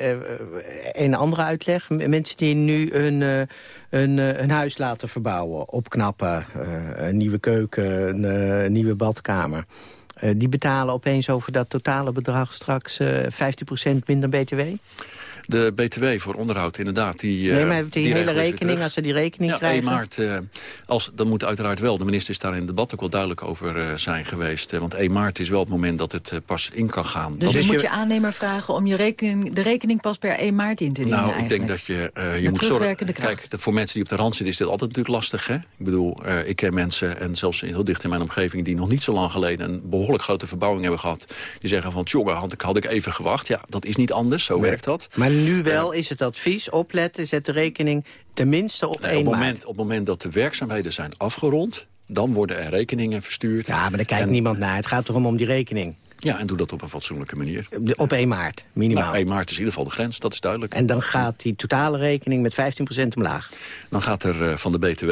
een andere uitleg. Mensen die nu hun, hun, hun huis laten verbouwen, opknappen... een nieuwe keuken, een, een nieuwe badkamer... die betalen opeens over dat totale bedrag straks 15% minder btw? De BTW voor onderhoud, inderdaad. Die, nee, maar die, hele rekening, als ze die rekening ja, krijgen... 1 maart, uh, als, dan moet uiteraard wel. De minister is daar in het debat ook wel duidelijk over uh, zijn geweest. Want 1 maart is wel het moment dat het pas in kan gaan. Dus dan moet je aannemer vragen om je rekening, de rekening pas per 1 maart in te dienen Nou, eigenlijk. ik denk dat je, je moet zorgen... Kijk, de, voor mensen die op de rand zitten is dit altijd natuurlijk lastig. Hè? Ik bedoel, ik ken mensen, en zelfs heel dicht in mijn omgeving... die nog niet zo lang geleden een behoorlijk grote verbouwing hebben gehad. Die zeggen van, tjonge, had ik, had ik even gewacht. Ja, dat is niet anders, zo nee. werkt dat. Maar nu wel is het advies, opletten, zet de rekening tenminste op nee, 1 op maart. moment, Op het moment dat de werkzaamheden zijn afgerond... dan worden er rekeningen verstuurd. Ja, maar daar kijkt en, niemand naar. Het gaat erom om die rekening. Ja, en doe dat op een fatsoenlijke manier. Op 1 maart, minimaal. Nou, 1 maart is in ieder geval de grens, dat is duidelijk. En dan gaat die totale rekening met 15% omlaag? Dan gaat er uh, van de BTW...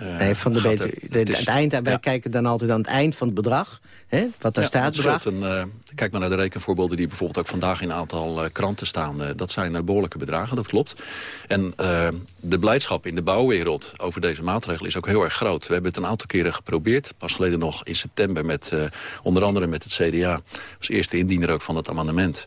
Uh, nee, van de BTW. Er, het, het eind, wij kijken dan altijd aan het eind van het bedrag. Hè, wat daar ja, staat. Bedrag. Een, uh, kijk maar naar de rekenvoorbeelden die bijvoorbeeld ook vandaag in een aantal uh, kranten staan. Uh, dat zijn behoorlijke bedragen, dat klopt. En de blijdschap in de bouwwereld over deze maatregel is ook heel erg groot. We hebben het een aantal keren geprobeerd. Pas geleden nog in september met onder andere met het CDA. Als eerste indiener ook van het amendement.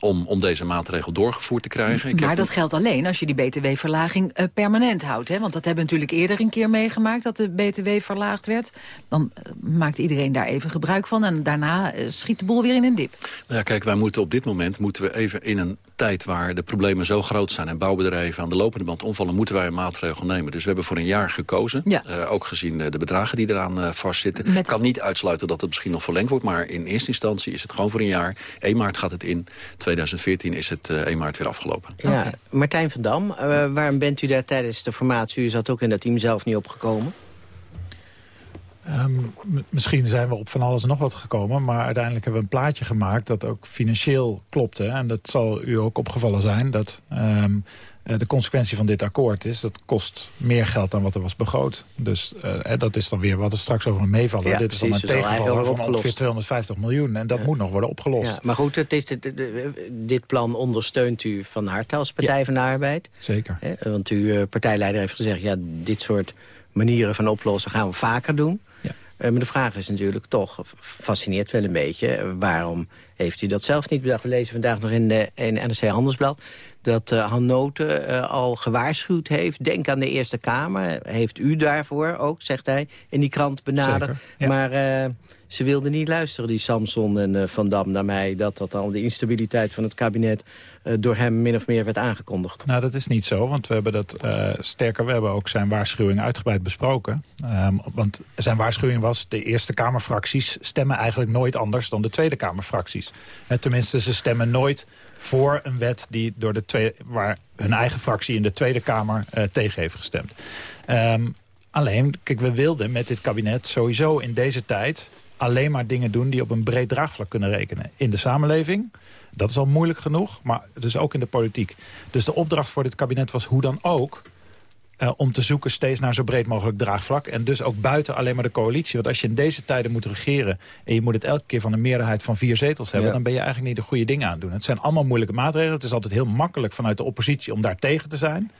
om, om deze maatregel doorgevoerd te krijgen. Ik maar dat geldt alleen als je die btw-verlaging permanent houdt. Hè? Want dat hebben we natuurlijk eerder een keer meegemaakt dat de btw verlaagd werd. Dan maakt iedereen daar even gebruik van. En daarna schiet de boel weer in een dip. Nou ja, kijk, wij moeten op dit moment moeten we even in een tijd waar de problemen zo groot zijn... en bouwbedrijven aan de lopende band omvallen, moeten wij een maatregel nemen. Dus we hebben voor een jaar gekozen. Ja. Uh, ook gezien uh, de bedragen die eraan uh, vastzitten. Met... Ik kan niet uitsluiten dat het misschien nog verlengd wordt... maar in eerste instantie is het gewoon voor een jaar. 1 maart gaat het in. 2014 is het 1 maart weer afgelopen. Ja. Okay. Martijn van Dam, waarom bent u daar tijdens de formatie... u zat ook in dat team zelf niet opgekomen? Um, misschien zijn we op van alles en nog wat gekomen... maar uiteindelijk hebben we een plaatje gemaakt dat ook financieel klopte. En dat zal u ook opgevallen zijn dat um, de consequentie van dit akkoord is... dat kost meer geld dan wat er was begroot. Dus uh, dat is dan weer wat er straks over een meevallen. Ja, dit is precies, dan een tegenvaller van ongeveer 250 miljoen. En dat ja. moet nog worden opgelost. Ja, maar goed, het is, dit, dit plan ondersteunt u van harte als Partij van de Arbeid. Zeker. Want uw partijleider heeft gezegd... ja, dit soort manieren van oplossen gaan we vaker doen. Uh, maar de vraag is natuurlijk toch, fascineert wel een beetje... Uh, waarom heeft u dat zelf niet bedacht? We lezen vandaag nog in, de, in NRC Handelsblad... dat uh, Han Noten al gewaarschuwd heeft. Denk aan de Eerste Kamer. Heeft u daarvoor ook, zegt hij, in die krant benaderd. Ja. Maar ze wilden niet luisteren, die Samson en Van Dam, naar mij... dat dat al de instabiliteit van het kabinet door hem min of meer werd aangekondigd. Nou, dat is niet zo, want we hebben dat uh, sterker... we hebben ook zijn waarschuwing uitgebreid besproken. Um, want zijn waarschuwing was... de Eerste Kamerfracties stemmen eigenlijk nooit anders... dan de Tweede Kamerfracties. En tenminste, ze stemmen nooit voor een wet... Die door de tweede, waar hun eigen fractie in de Tweede Kamer tegen heeft gestemd. Um, alleen, kijk, we wilden met dit kabinet sowieso in deze tijd... alleen maar dingen doen die op een breed draagvlak kunnen rekenen. In de samenleving... Dat is al moeilijk genoeg, maar dus ook in de politiek. Dus de opdracht voor dit kabinet was hoe dan ook... Uh, om te zoeken steeds naar zo breed mogelijk draagvlak. En dus ook buiten alleen maar de coalitie. Want als je in deze tijden moet regeren... en je moet het elke keer van een meerderheid van vier zetels hebben... Ja. dan ben je eigenlijk niet de goede dingen aan het doen. Het zijn allemaal moeilijke maatregelen. Het is altijd heel makkelijk vanuit de oppositie om daar tegen te zijn.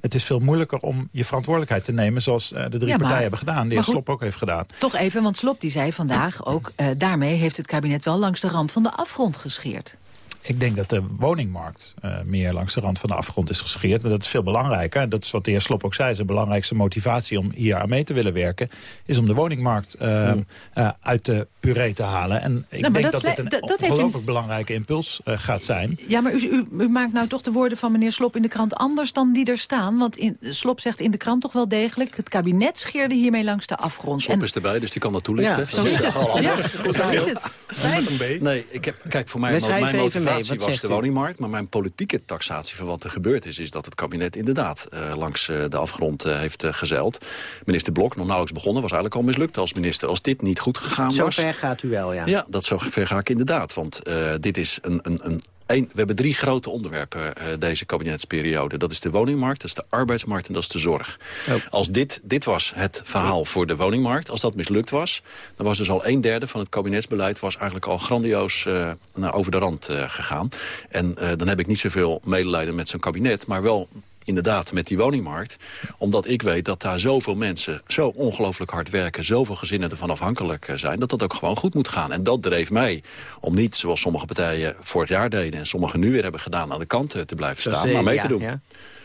Het is veel moeilijker om je verantwoordelijkheid te nemen... zoals uh, de drie ja, maar, partijen hebben gedaan. Die Slop ook heeft gedaan. Toch even, want Slop die zei vandaag ook... Uh, daarmee heeft het kabinet wel langs de rand van de afgrond gescheerd. Ik denk dat de woningmarkt uh, meer langs de rand van de afgrond is gescheerd. Maar dat is veel belangrijker. Dat is wat de heer Slop ook zei. Zijn belangrijkste motivatie om hier aan mee te willen werken... is om de woningmarkt uh, mm. uh, uit de puree te halen. En ik nou, denk dat, dat dit een dat, ongelooflijk belangrijke impuls gaat zijn. Ja, maar u, u, u, maakt nou toch de woorden van meneer Slop in de krant anders dan die er staan. Want in, Slop zegt in de krant toch wel degelijk... het kabinet scheerde hiermee langs de afgrond. Slop en... is erbij, dus die kan dat toelichten. Ja, zo is het. Ja, zo is het. Nee, ik heb, kijk, voor mij mijn motivatie was de woningmarkt. Maar mijn politieke taxatie van wat er gebeurd is... is dat het kabinet inderdaad uh, langs uh, de afgrond uh, heeft gezeild. Minister Blok, nog nauwelijks begonnen, was eigenlijk al mislukt als minister. Als dit niet goed gegaan zo was... Zo ver gaat u wel, ja. Ja, dat zo ver ga ik inderdaad. Want dit is een... een, een We hebben drie grote onderwerpen uh, deze kabinetsperiode. Dat is de woningmarkt, dat is de arbeidsmarkt en dat is de zorg. Oh. Als dit, dit was het verhaal voor de woningmarkt, als dat mislukt was... dan was dus al een derde van het kabinetsbeleid was eigenlijk al grandioos uh, naar over de rand uh, gegaan. En dan heb ik niet zoveel medelijden met zo'n kabinet, maar wel inderdaad met die woningmarkt. Omdat ik weet dat daar zoveel mensen zo ongelooflijk hard werken... zoveel gezinnen ervan afhankelijk eh, zijn, dat dat ook gewoon goed moet gaan. En dat dreef mij om niet, zoals sommige partijen vorig jaar deden... en sommigen nu weer hebben gedaan, aan de kant te blijven staan, maar mee te doen. Ja.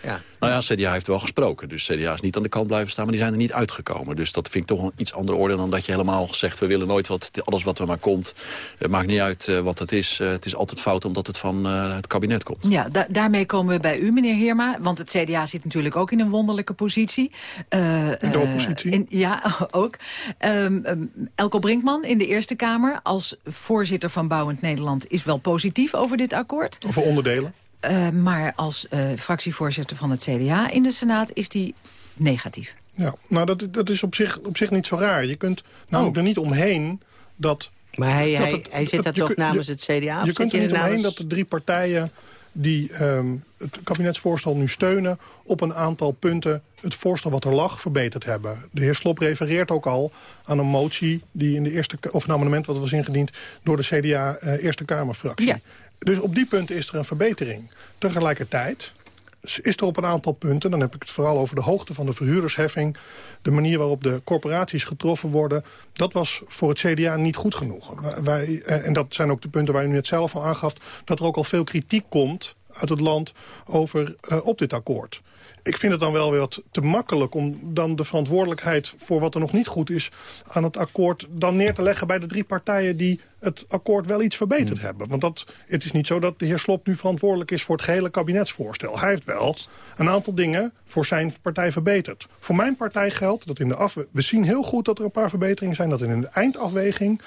Ja. Nou ja, CDA heeft wel gesproken. Dus CDA is niet aan de kant blijven staan, maar die zijn er niet uitgekomen. Dus dat vind ik toch een iets andere orde dan dat je helemaal zegt... we willen nooit wat, alles wat er maar komt. Het maakt niet uit uh, wat het is. Uh, het is altijd fout omdat het van uh, het kabinet komt. Ja, da daarmee komen we bij u, meneer Heerma. Want het CDA zit natuurlijk ook in een wonderlijke positie. in de oppositie? In, ja, ook. Um, um, Elko Brinkman in de Eerste Kamer als voorzitter van Bouwend Nederland... is wel positief over dit akkoord. Over onderdelen? Uh, maar als uh, fractievoorzitter van het CDA in de Senaat is die negatief. Ja, nou dat, dat is op zich, op zich niet zo raar. Je kunt namelijk oh. er niet omheen dat... Maar hij, dat hij, het, hij zit daar toch namens het CDA? Je kunt er niet namens... omheen dat de drie partijen die um, het kabinetsvoorstel nu steunen... op een aantal punten het voorstel wat er lag verbeterd hebben. De heer Slop refereert ook al aan een motie... die in de eerste, of een amendement wat was ingediend door de CDA uh, Eerste Kamerfractie. Ja. Dus op die punten is er een verbetering. Tegelijkertijd is er op een aantal punten, dan heb ik het vooral over de hoogte van de verhuurdersheffing... de manier waarop de corporaties getroffen worden... dat was voor het CDA niet goed genoeg. Wij, en dat zijn ook de punten waar u net zelf al aangaf... dat er ook al veel kritiek komt uit het land over, uh, op dit akkoord ik vind het dan wel weer wat te makkelijk om dan de verantwoordelijkheid voor wat er nog niet goed is aan het akkoord dan neer te leggen bij de drie partijen die het akkoord wel iets verbeterd hmm. hebben. Want dat, het is niet zo dat de heer Slop nu verantwoordelijk is voor het gehele kabinetsvoorstel. Hij heeft wel een aantal dingen voor zijn partij verbeterd. Voor mijn partij geldt dat in de af... We zien heel goed dat er een paar verbeteringen zijn, dat in de eindafweging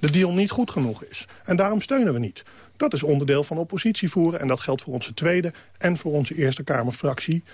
de deal niet goed genoeg is. En daarom steunen we niet. Dat is onderdeel van oppositie voeren en dat geldt voor onze Tweede en voor onze Eerste Kamerfractie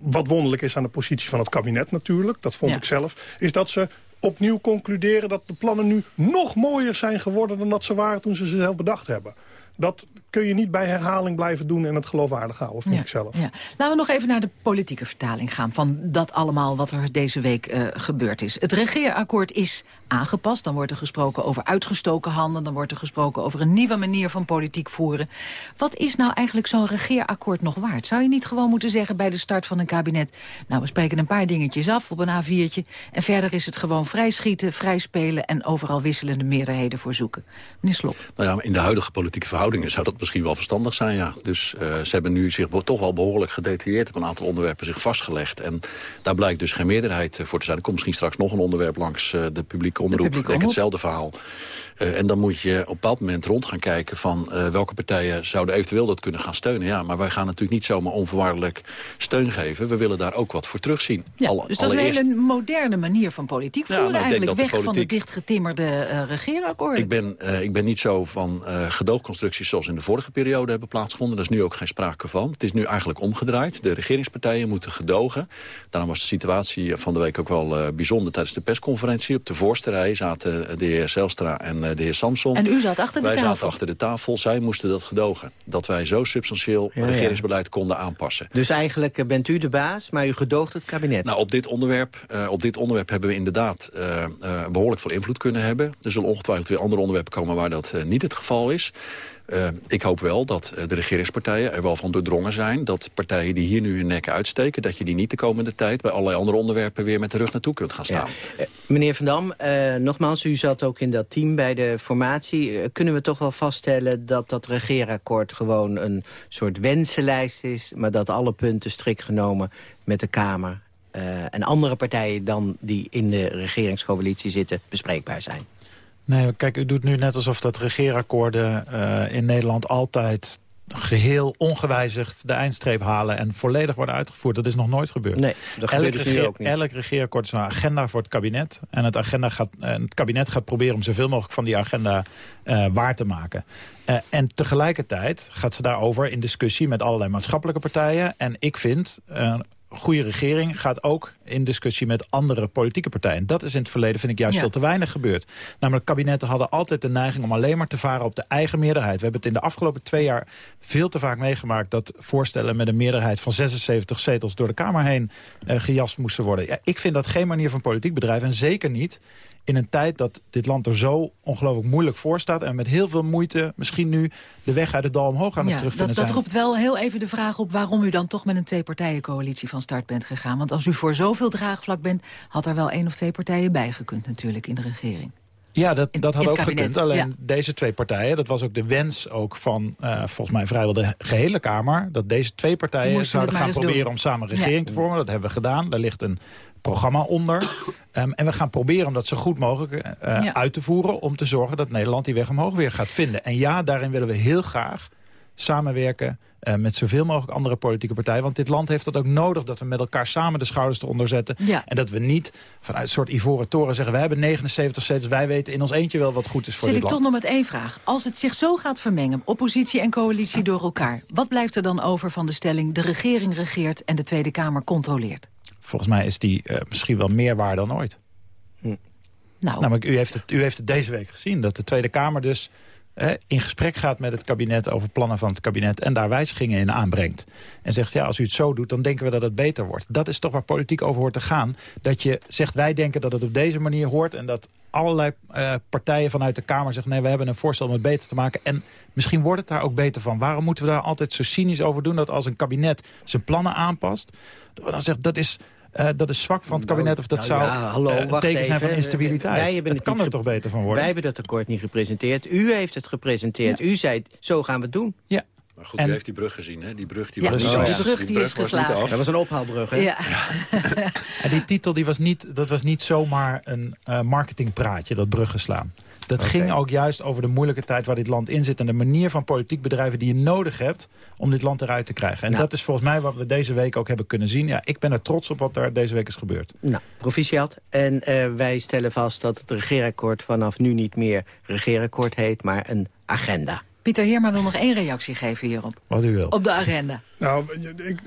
wat wonderlijk is aan de positie van het kabinet natuurlijk... dat vond ik zelf, is dat ze opnieuw concluderen... dat de plannen nu nog mooier zijn geworden dan dat ze waren toen ze ze zelf bedacht hebben. Dat kun je niet bij herhaling blijven doen en het geloofwaardig houden, vind ik zelf. Ja. Laten we nog even naar de politieke vertaling gaan van dat allemaal wat er deze week uh, gebeurd is. Het regeerakkoord is aangepast. Dan wordt er gesproken over uitgestoken handen. Dan wordt er gesproken over een nieuwe manier van politiek voeren. Wat is nou eigenlijk zo'n regeerakkoord nog waard? Zou je niet gewoon moeten zeggen bij de start van een kabinet... nou, we spreken een paar dingetjes af op een A4'tje... en verder is het gewoon vrij schieten, vrij spelen... en overal wisselende meerderheden voor zoeken. Meneer Slop. Nou ja, in de huidige politieke verhoudingen zou dat misschien wel verstandig zijn, ja. Dus uh, ze hebben nu zich toch wel behoorlijk gedetailleerd... op een aantal onderwerpen zich vastgelegd. En daar blijkt dus geen meerderheid eh, voor te zijn. Er komt misschien straks nog een onderwerp langs uh, de publieke publieke omroep. Ik hetzelfde verhaal. Uh, en dan moet je op een bepaald moment rond gaan kijken van uh, welke partijen zouden eventueel dat kunnen gaan steunen. Ja, maar wij gaan natuurlijk niet zomaar onvoorwaardelijk steun geven. We willen daar ook wat voor terugzien. Ja, Alle, dus dat is een hele moderne manier van politiek voeren. Ja, nou, eigenlijk weg politiek... van de dichtgetimmerde uh, regeerakkoorden. Ik ben, ik ben niet zo van gedoogconstructies zoals in de vorige periode hebben plaatsgevonden. Daar is nu ook geen sprake van. Het is nu eigenlijk omgedraaid. De regeringspartijen moeten gedogen. Daarom was de situatie van de week ook wel bijzonder tijdens de persconferentie. Op de voorste rij zaten de heer Zelstra en eh, de heer Samson. En u zat achter de wij tafel? Wij zaten achter de tafel. Zij moesten dat gedogen. Dat wij zo substantieel ja, regeringsbeleid konden aanpassen. Dus eigenlijk eh, bent u de baas, maar u gedoogt het kabinet? Nou, op dit onderwerp, uh, op dit onderwerp hebben we inderdaad uh, uh, behoorlijk veel invloed kunnen hebben. Er zullen ongetwijfeld weer andere onderwerpen komen waar dat niet het geval is. Uh, ik hoop wel dat de regeringspartijen er wel van doordrongen zijn... dat partijen die hier nu hun nekken uitsteken... dat je die niet de komende tijd bij allerlei andere onderwerpen... weer met de rug naartoe kunt gaan staan. Ja. Uh, meneer Van Dam, uh, nogmaals, u zat ook in dat team bij de formatie. kunnen we toch wel vaststellen dat dat regeerakkoord gewoon een soort wensenlijst is... maar dat alle punten strikt genomen met de Kamer... en andere partijen dan die in de regeringscoalitie zitten bespreekbaar zijn? Nee, kijk, u doet nu net alsof dat regeerakkoorden uh, in Nederland altijd geheel ongewijzigd de eindstreep halen en volledig worden uitgevoerd. Dat is nog nooit gebeurd. Nee, dat gebeurt dus nu ook niet. Elk regeerakkoord is een agenda voor het kabinet. En het, agenda gaat, het kabinet gaat proberen om zoveel mogelijk van die agenda uh, waar te maken. Uh, en tegelijkertijd gaat ze daarover in discussie met allerlei maatschappelijke partijen. En ik vind, goede regering gaat ook in discussie met andere politieke partijen. Dat is in het verleden, vind ik, juist veel te weinig gebeurd. Namelijk, kabinetten hadden altijd de neiging om alleen maar te varen op de eigen meerderheid. We hebben het in de afgelopen twee jaar veel te vaak meegemaakt... dat voorstellen met een meerderheid van 76 zetels door de Kamer heen uh, gejast moesten worden. Ja, ik vind dat geen manier van politiek bedrijven en zeker niet in een tijd dat dit land er zo ongelooflijk moeilijk voor staat... en met heel veel moeite misschien nu de weg uit het dal omhoog aan het ja, terugvinden dat, dat roept wel heel even de vraag op waarom u dan toch met een twee-partijen-coalitie van start bent gegaan. Want als u voor zoveel draagvlak bent, had er wel één of twee partijen bij gekund natuurlijk in de regering. Ja, dat, dat had ook gekund. Alleen deze twee partijen, dat was ook de wens ook van uh, volgens mij vrijwel de gehele Kamer... dat deze twee partijen zouden gaan proberen om samen regering te vormen. Dat hebben we gedaan. Daar ligt een programma onder. Um, en we gaan proberen om dat zo goed mogelijk uh, uit te voeren... om te zorgen dat Nederland die weg omhoog weer gaat vinden. En ja, daarin willen we heel graag samenwerken uh, met zoveel mogelijk andere politieke partijen. Want dit land heeft dat ook nodig, dat we met elkaar samen de schouders eronder zetten. Ja. En dat we niet vanuit een soort ivoren toren zeggen... wij hebben 79 zetels, wij weten in ons eentje wel wat goed is voor Zit dit land. Zit ik toch nog met één vraag. Als het zich zo gaat vermengen, oppositie en coalitie door elkaar... wat blijft er dan over van de stelling... de regering regeert en de Tweede Kamer controleert? Volgens mij is die uh, misschien wel meer waar dan ooit. Hm. Nou. Namelijk, u heeft, het, u heeft het deze week gezien. Dat de Tweede Kamer dus eh, in gesprek gaat met het kabinet over plannen van het kabinet... en daar wijzigingen in aanbrengt. En zegt, ja, als u het zo doet, dan denken we dat het beter wordt. Dat is toch waar politiek over hoort te gaan. Dat je zegt, wij denken dat het op deze manier hoort... en dat allerlei uh, partijen vanuit de Kamer zeggen... nee, we hebben een voorstel om het beter te maken. En misschien wordt het daar ook beter van. Waarom moeten we daar altijd zo cynisch over doen... dat als een kabinet zijn plannen aanpast... dan zegt, dat is uh, dat is zwak van het nou, kabinet of dat nou, zou ja, hallo, uh, een teken zijn van instabiliteit. Wij hebben het, kan er toch beter van worden? Wij hebben dat akkoord niet gepresenteerd. U heeft het gepresenteerd. Ja. U zei, zo gaan we het doen. Ja. Maar goed, en... u heeft die brug gezien, hè? Die brug die ja, was die, die brug die, die is geslagen. Dat was een ophaalbrug, hè? Ja. en die titel die was niet, dat was niet zomaar een uh, marketingpraatje, dat bruggeslaan. Dat okay. ging ook juist over de moeilijke tijd waar dit land in zit... en de manier van politiek bedrijven die je nodig hebt om dit land eruit te krijgen. En nou. dat is volgens mij wat we deze week ook hebben kunnen zien. Ja, ik ben er trots op wat er deze week is gebeurd. Nou, proficiat. En uh, wij stellen vast dat het regeerakkoord vanaf nu niet meer regeerakkoord heet... maar een agenda. Pieter Heerma wil nog één reactie geven hierop. Wat u wil. Op de agenda. Nou, ik,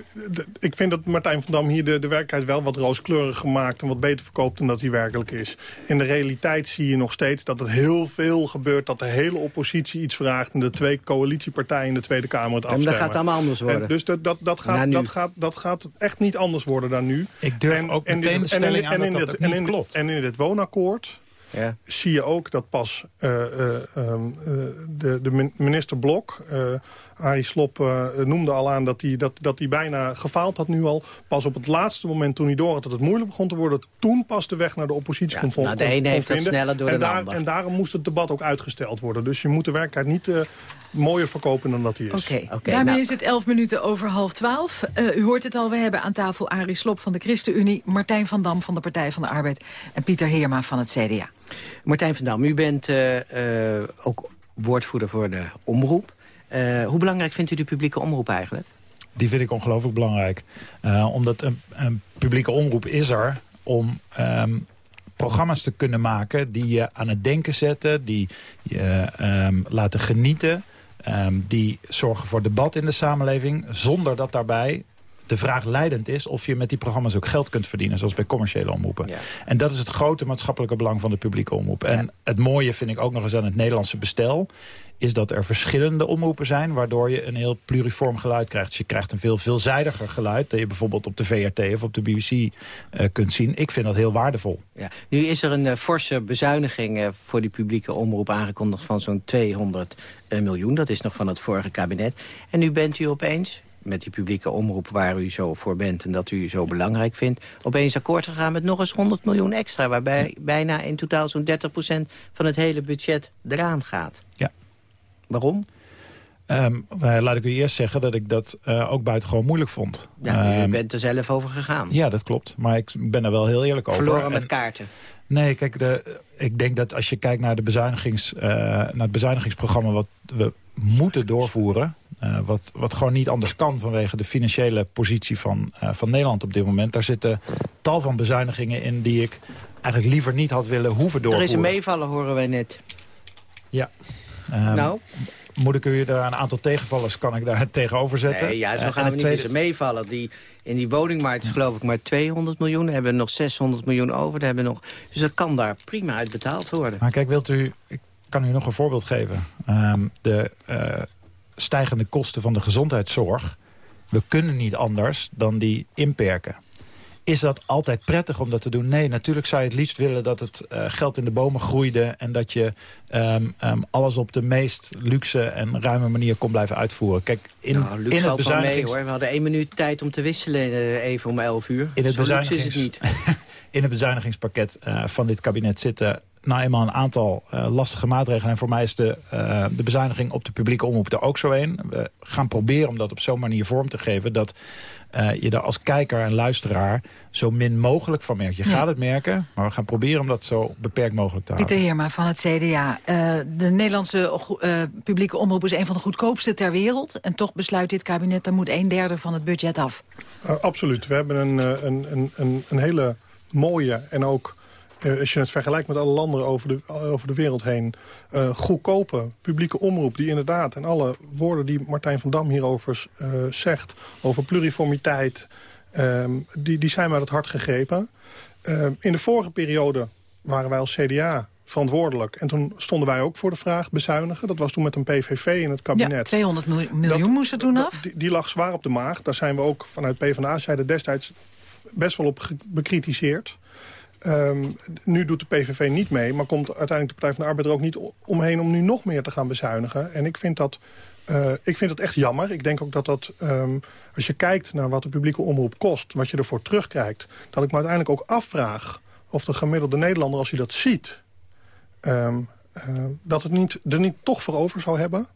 ik vind dat Martijn van Dam hier de, de werkelijkheid wel wat rooskleurig gemaakt... en wat beter verkoopt dan dat hij werkelijk is. In de realiteit zie je nog steeds dat er heel veel gebeurt... dat de hele oppositie iets vraagt... en de twee coalitiepartijen in de Tweede Kamer het afstemmen. En dat gaat allemaal anders worden. En dus dat, dat, dat, gaat, dat, gaat, dat gaat echt niet anders worden dan nu. Ik durf en, ook meteen en, de stelling aan dat, dat, dat niet klopt. En in dit woonakkoord ja. zie je ook dat pas uh, uh, uh, de, de, minister Blok... Arie Slop noemde al aan dat hij dat, dat bijna gefaald had nu al. Pas op het laatste moment toen hij door had dat het moeilijk begon te worden... toen pas de weg naar de oppositie ja, kon. Nou, de ene heeft dat sneller door en de ander. En daarom moest het debat ook uitgesteld worden. Dus je moet de werkelijkheid niet mooier verkopen dan dat hij is. Oké, okay. okay, daarmee nou. is het elf minuten over half twaalf. Uh, u hoort het al, we hebben aan tafel Arie Slop van de ChristenUnie... Martijn van Dam van de Partij van de Arbeid... en Pieter Heerma van het CDA. Martijn van Dam, u bent uh, uh, ook woordvoerder voor de omroep. Hoe belangrijk vindt u de publieke omroep eigenlijk? Die vind ik ongelooflijk belangrijk. omdat een, publieke omroep is er om... Um, programma's te kunnen maken die je aan het denken zetten... die je um, laten genieten... Um, die zorgen voor debat in de samenleving... zonder dat daarbij de vraag leidend is of je met die programma's ook geld kunt verdienen. Zoals bij commerciële omroepen. Ja. En dat is het grote maatschappelijke belang van de publieke omroep. Ja. En het mooie vind ik ook nog eens aan het Nederlandse bestel is dat er verschillende omroepen zijn... waardoor je een heel pluriform geluid krijgt. Dus je krijgt een veel veelzijdiger geluid... dat je bijvoorbeeld op de VRT of op de BBC uh, kunt zien. Ik vind dat heel waardevol. Ja. Nu is er een uh, forse bezuiniging uh, voor die publieke omroep aangekondigd... van zo'n 200 miljoen. Dat is nog van het vorige kabinet. En nu bent u opeens met die publieke omroep waar u zo voor bent... en dat u zo belangrijk vindt, opeens akkoord gegaan met nog eens 100 miljoen extra... waarbij bijna in totaal zo'n 30% van het hele budget eraan gaat. Ja. Waarom? Um, laat ik u eerst zeggen dat ik dat uh, ook buitengewoon moeilijk vond. Ja, u um, bent er zelf over gegaan. Ja, dat klopt. Maar ik ben er wel heel eerlijk over. Verloren met kaarten. Nee, kijk, de, ik denk dat als je kijkt naar, de bezuinigings, uh, naar het bezuinigingsprogramma... wat we moeten doorvoeren... Uh, wat, wat gewoon niet anders kan vanwege de financiële positie van, uh, van Nederland op dit moment. Daar zitten tal van bezuinigingen in die ik eigenlijk liever niet had willen hoeven doorvoeren. Er is een meevallen, horen wij net. Ja. Um, nou? moet ik u daar een aantal tegenvallers kan ik daar tegenover zetten. Nee, ja, zo Uh, gaan we niet tweede... eens meevallen. Die, in die woningmarkt is geloof ik maar 200 miljoen. Daar hebben we nog 600 miljoen over. Daar hebben we nog, dus dat kan daar prima uit betaald worden. Maar kijk, wilt u, ik kan u nog een voorbeeld geven. Um, de uh, stijgende kosten van de gezondheidszorg. We kunnen niet anders dan die inperken. Is dat altijd prettig om dat te doen? Nee, natuurlijk zou je het liefst willen dat het uh, geld in de bomen groeide... en dat je um, um, alles op de meest luxe en ruime manier kon blijven uitvoeren. Kijk, in, nou, luxe in het bezuinigings... mee, hoor. We hadden één minuut tijd om te wisselen uh, even om 11 uur. In het Zo bezuinigings... is het niet. in het bezuinigingspakket uh, van dit kabinet zitten nou eenmaal een aantal uh, lastige maatregelen. En voor mij is de, uh, de bezuiniging op de publieke omroep er ook zo een. We gaan proberen om dat op zo'n manier vorm te geven... dat uh, je er als kijker en luisteraar zo min mogelijk van merkt. Je ja. gaat het merken, maar we gaan proberen om dat zo beperkt mogelijk te houden. Pieter Heerma van het CDA. de Nederlandse publieke omroep is een van de goedkoopste ter wereld. En toch besluit dit kabinet, er moet een derde van het budget af. absoluut. We hebben een, een, een, een, een hele mooie en ook uh, als je het vergelijkt met alle landen over de, over de wereld heen... Uh, goedkope publieke omroep die inderdaad... en alle woorden die Martijn van Dam hierover uh, zegt... over pluriformiteit, die, die zijn mij het hart gegrepen. in de vorige periode waren wij als CDA verantwoordelijk. En toen stonden wij ook voor de vraag bezuinigen. Dat was toen met een PVV in het kabinet. Ja, 200 miljoen dat, moest er toen af. Die, die, lag zwaar op de maag. Daar zijn we ook vanuit PvdA-zijde destijds best wel op bekritiseerd. Um, nu doet de PVV niet mee, maar komt uiteindelijk de Partij van de Arbeid er ook niet omheen om nu nog meer te gaan bezuinigen. En ik vind dat, uh, ik vind dat echt jammer. Ik denk ook dat dat, um, als je kijkt naar wat de publieke omroep kost, wat je ervoor terugkrijgt, dat ik me uiteindelijk ook afvraag of de gemiddelde Nederlander, als hij dat ziet, um, uh, dat het niet, er niet toch voor over zou hebben.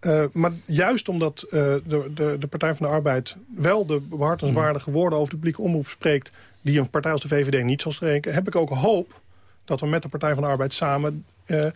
Uh, maar juist omdat uh, de, de, de Partij van de Arbeid wel de behartenswaardige woorden over de publieke omroep spreekt die een partij als de VVD niet zal spreken... heb ik ook hoop dat we met de Partij van de Arbeid samen... Uh,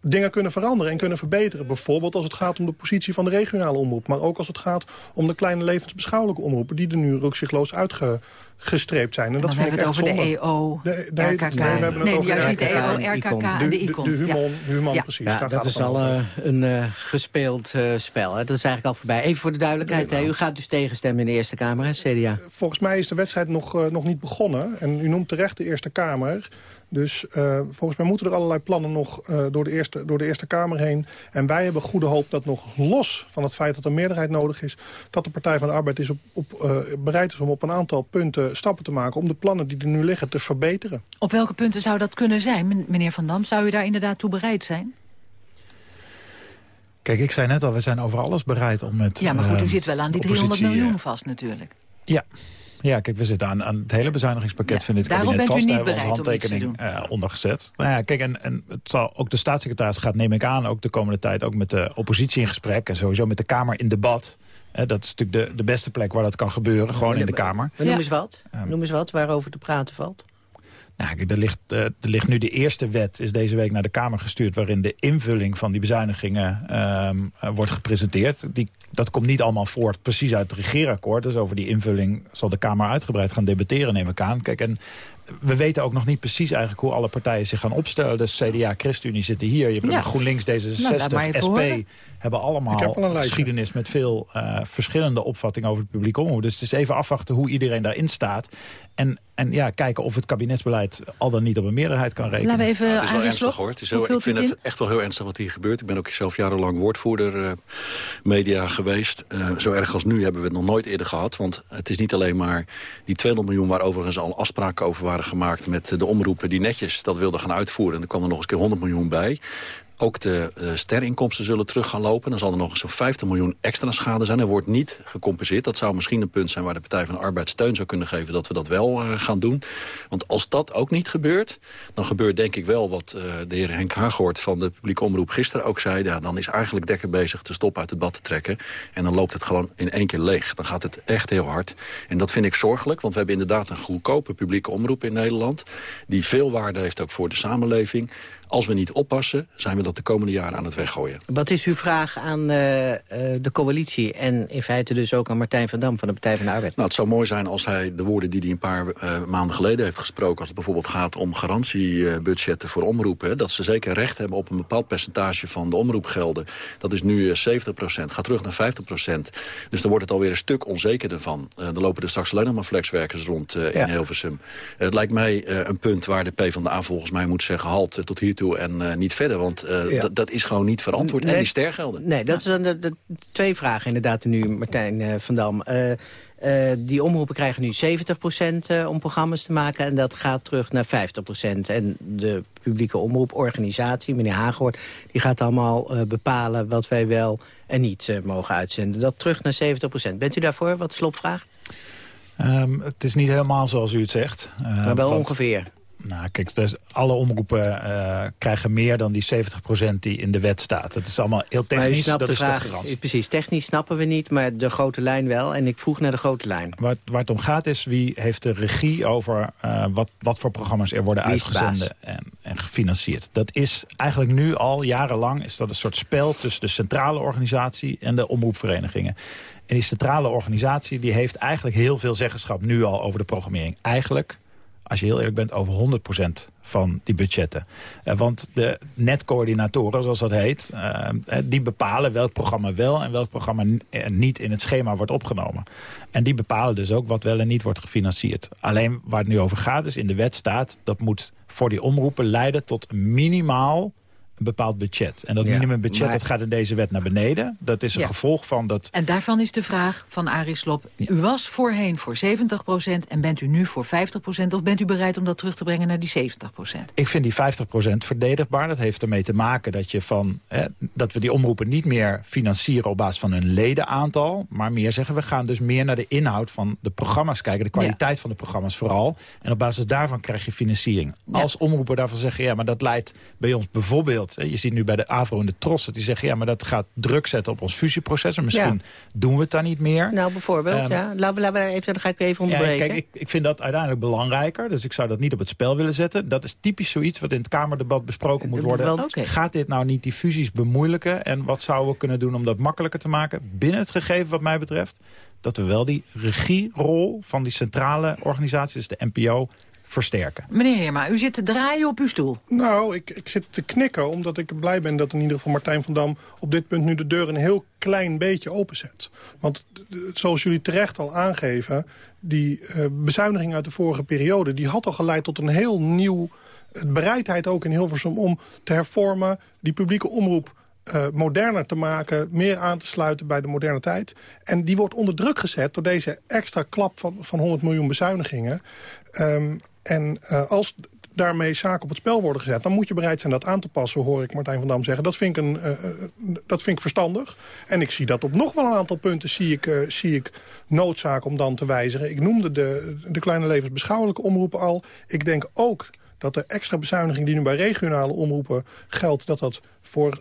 dingen kunnen veranderen en kunnen verbeteren. Bijvoorbeeld als het gaat om de positie van de regionale omroep. Maar ook als het gaat om de kleine levensbeschouwelijke omroepen... die er nu rukzichtloos uitgestreept zijn. En, en dat vind ik ik echt over zonde. de EO, de, nee, RKK. Nee, we hebben het nee, over juist de niet de EO, RKK en de ICON. De, de, de Human, ja. Human ja. precies. Ja, Daar dat gaat is het al over. uh, een uh, gespeeld uh, spel. Hè. Dat is eigenlijk al voorbij. Even voor de duidelijkheid. Nee, hè. U gaat dus tegenstemmen in de Eerste Kamer, hè, CDA? Volgens mij is de wedstrijd nog, uh, nog niet begonnen. En u noemt terecht de Eerste Kamer. Dus uh, volgens mij moeten er allerlei plannen nog uh, door, de eerste, door de Eerste Kamer heen. En wij hebben goede hoop dat nog los van het feit dat er meerderheid nodig is... dat de Partij van de Arbeid is op, op, uh, bereid is om op een aantal punten stappen te maken... om de plannen die er nu liggen te verbeteren. Op welke punten zou dat kunnen zijn, meneer Van Dam? Zou u daar inderdaad toe bereid zijn? Kijk, ik zei net al, we zijn over alles bereid om met Ja, maar goed, u uh, zit wel aan die 300 miljoen vast natuurlijk. Ja, ja, kijk, we zitten aan, aan het hele bezuinigingspakket Ja, van dit daarom kabinet bent u vast. niet Daar hebben we onze bereid om iets te handtekening uh, ondergezet. Nou ja, kijk, en, en het zal, ook de staatssecretaris gaat, neem ik aan, ook de komende tijd ook met de oppositie in gesprek. En sowieso met de Kamer in debat. Dat is natuurlijk de, de beste plek waar dat kan gebeuren, gewoon in de Kamer. Noem eens wat, noem eens wat waarover te praten valt. Nou, kijk, er, ligt, uh, er ligt nu de eerste wet, is deze week naar de Kamer gestuurd... waarin de invulling van die bezuinigingen uh, wordt gepresenteerd. Die, dat komt niet allemaal voort precies uit het regeerakkoord. Dus over die invulling zal de Kamer uitgebreid gaan debatteren, neem ik aan. Kijk, en we weten ook nog niet precies eigenlijk hoe alle partijen zich gaan opstellen. Dus CDA, ChristenUnie zitten hier. Je hebt ja. GroenLinks, D66, nou, SP... Horen. hebben allemaal geschiedenis met veel uh, verschillende opvattingen over het publiek omroep. Dus het is even afwachten hoe iedereen daarin staat. En, en ja, kijken of het kabinetsbeleid al dan niet op een meerderheid kan rekenen. Laten we even ja, het is wel ernstig hoor. Het is heel, ik vind het echt wel heel ernstig wat hier gebeurt. Ik ben ook zelf jarenlang woordvoerder uh, media geweest. Uh, zo erg als nu hebben we het nog nooit eerder gehad. Want het is niet alleen maar die 200 miljoen... waar overigens al afspraken over waren gemaakt met de omroepen... die netjes dat wilden gaan uitvoeren. En er kwam er nog eens keer 100 miljoen bij. Ook de uh, sterinkomsten zullen terug gaan lopen. Dan zal er nog eens zo'n 50 miljoen extra schade zijn. Er wordt niet gecompenseerd. Dat zou misschien een punt zijn waar de Partij van de Arbeid steun zou kunnen geven... dat we dat wel uh, gaan doen. Want als dat ook niet gebeurt... dan gebeurt denk ik wel wat uh, de heer Henk Haaghoort van de publieke omroep gisteren ook zei. Ja, dan is eigenlijk Dekker bezig de stop uit het bad te trekken. En dan loopt het gewoon in één keer leeg. Dan gaat het echt heel hard. En dat vind ik zorgelijk, want we hebben inderdaad een goedkope publieke omroep in Nederland... die veel waarde heeft ook voor de samenleving Als we niet oppassen, zijn we dat de komende jaren aan het weggooien. Wat is uw vraag aan uh, de coalitie en in feite dus ook aan Martijn van Dam van de Partij van de Arbeid? Nou, het zou mooi zijn als hij de woorden die hij een paar uh, maanden geleden heeft gesproken... als het bijvoorbeeld gaat om garantiebudgetten voor omroepen... dat ze zeker recht hebben op een bepaald percentage van de omroepgelden. Dat is nu 70 procent, gaat terug naar 50 procent. Dus dan wordt het alweer een stuk onzekerder van. dan lopen er straks alleen nog maar flexwerkers rond in ja. Hilversum. het lijkt mij een punt waar de PvdA volgens mij moet zeggen... halt tot en niet verder, want ja. dat is gewoon niet verantwoord. Nee, en die stergelden. Nee, dat zijn de, de, twee vragen inderdaad nu, Martijn uh, van Dam. Uh, uh, die omroepen krijgen nu 70% om programma's te maken... en dat gaat terug naar 50%. En de publieke omroeporganisatie, meneer Hagoort... die gaat allemaal bepalen wat wij wel en niet mogen uitzenden. Dat terug naar 70%. Bent u daarvoor? Wat slopvraag? Um, het is niet helemaal zoals u het zegt. maar wel ongeveer. Nou, kijk, dus alle omroepen uh, krijgen meer dan die 70% die in de wet staat. Het is allemaal heel technisch, dat de is vraag, de garantie. Precies, technisch snappen we niet, maar de grote lijn wel. En ik vroeg naar de grote lijn. Waar, waar het om gaat is, wie heeft de regie over uh, wat, wat voor programma's er worden uitgezonden en, en gefinancierd. Dat is eigenlijk nu al jarenlang is dat een soort spel tussen de centrale organisatie en de omroepverenigingen. En die centrale organisatie die heeft eigenlijk heel veel zeggenschap nu al over de programmering. Eigenlijk als je heel eerlijk bent, over 100% van die budgetten. Uh, want de netcoördinatoren, zoals dat heet... Uh, die bepalen welk programma wel en welk programma niet in het schema wordt opgenomen. En die bepalen dus ook wat wel en niet wordt gefinancierd. Alleen waar het nu over gaat is in de wet staat... dat moet voor die omroepen leiden tot minimaal een bepaald budget. En dat ja, minimumbudget maar... dat gaat in deze wet naar beneden. Dat is een ja. gevolg van dat... En daarvan is de vraag van Arie Slob... Ja. u was voorheen voor 70% en bent u nu voor 50% of bent u bereid om dat terug te brengen naar die 70% Ik vind die 50% verdedigbaar. Dat heeft ermee te maken dat, je van, hè, dat we die omroepen niet meer financieren... op basis van hun ledenaantal. Maar meer zeggen, we gaan dus meer naar de inhoud van de programma's kijken. De kwaliteit van de programma's vooral. En op basis daarvan krijg je financiering. Als omroepen daarvan zeggen, ja, maar dat leidt bij ons bijvoorbeeld je ziet nu bij de AVRO en de TROS dat die zeggen... ja, maar dat gaat druk zetten op ons fusieproces. En misschien ja. doen we het dan niet meer. Nou, bijvoorbeeld, um, ja. Laten we, laten we even, dan ga ik even onderbreken. Ja, kijk, ik, ik vind dat uiteindelijk belangrijker. Dus ik zou dat niet op het spel willen zetten. Dat is typisch zoiets wat in het Kamerdebat besproken moet worden. Okay. Gaat dit nou niet die fusies bemoeilijken? En wat zouden we kunnen doen om dat makkelijker te maken? Binnen het gegeven wat mij betreft dat we wel die regierol van die centrale organisatie, dus de NPO, versterken. Meneer Heerma, u zit te draaien op uw stoel. Nou, ik, ik zit te knikken omdat ik blij ben dat in ieder geval Martijn van Dam... op dit punt nu de deur een heel klein beetje openzet. Want zoals jullie terecht al aangeven... die uh, bezuiniging uit de vorige periode... die had al geleid tot een heel nieuw bereidheid ook in Hilversum... om te hervormen, die publieke omroep uh, moderner te maken, meer aan te sluiten bij de moderne tijd. En die wordt onder druk gezet door deze extra klap van, van 100 miljoen bezuinigingen. Um, en uh, als daarmee zaken op het spel worden gezet... dan moet je bereid zijn dat aan te passen, hoor ik Martijn van Dam zeggen. Dat vind ik, een, uh, dat vind ik verstandig. En ik zie dat op nog wel een aantal punten zie ik, zie ik noodzaak om dan te wijzigen. Ik noemde de, de kleine levensbeschouwelijke omroepen al. Ik denk ook dat de extra bezuiniging die nu bij regionale omroepen geldt... dat dat voor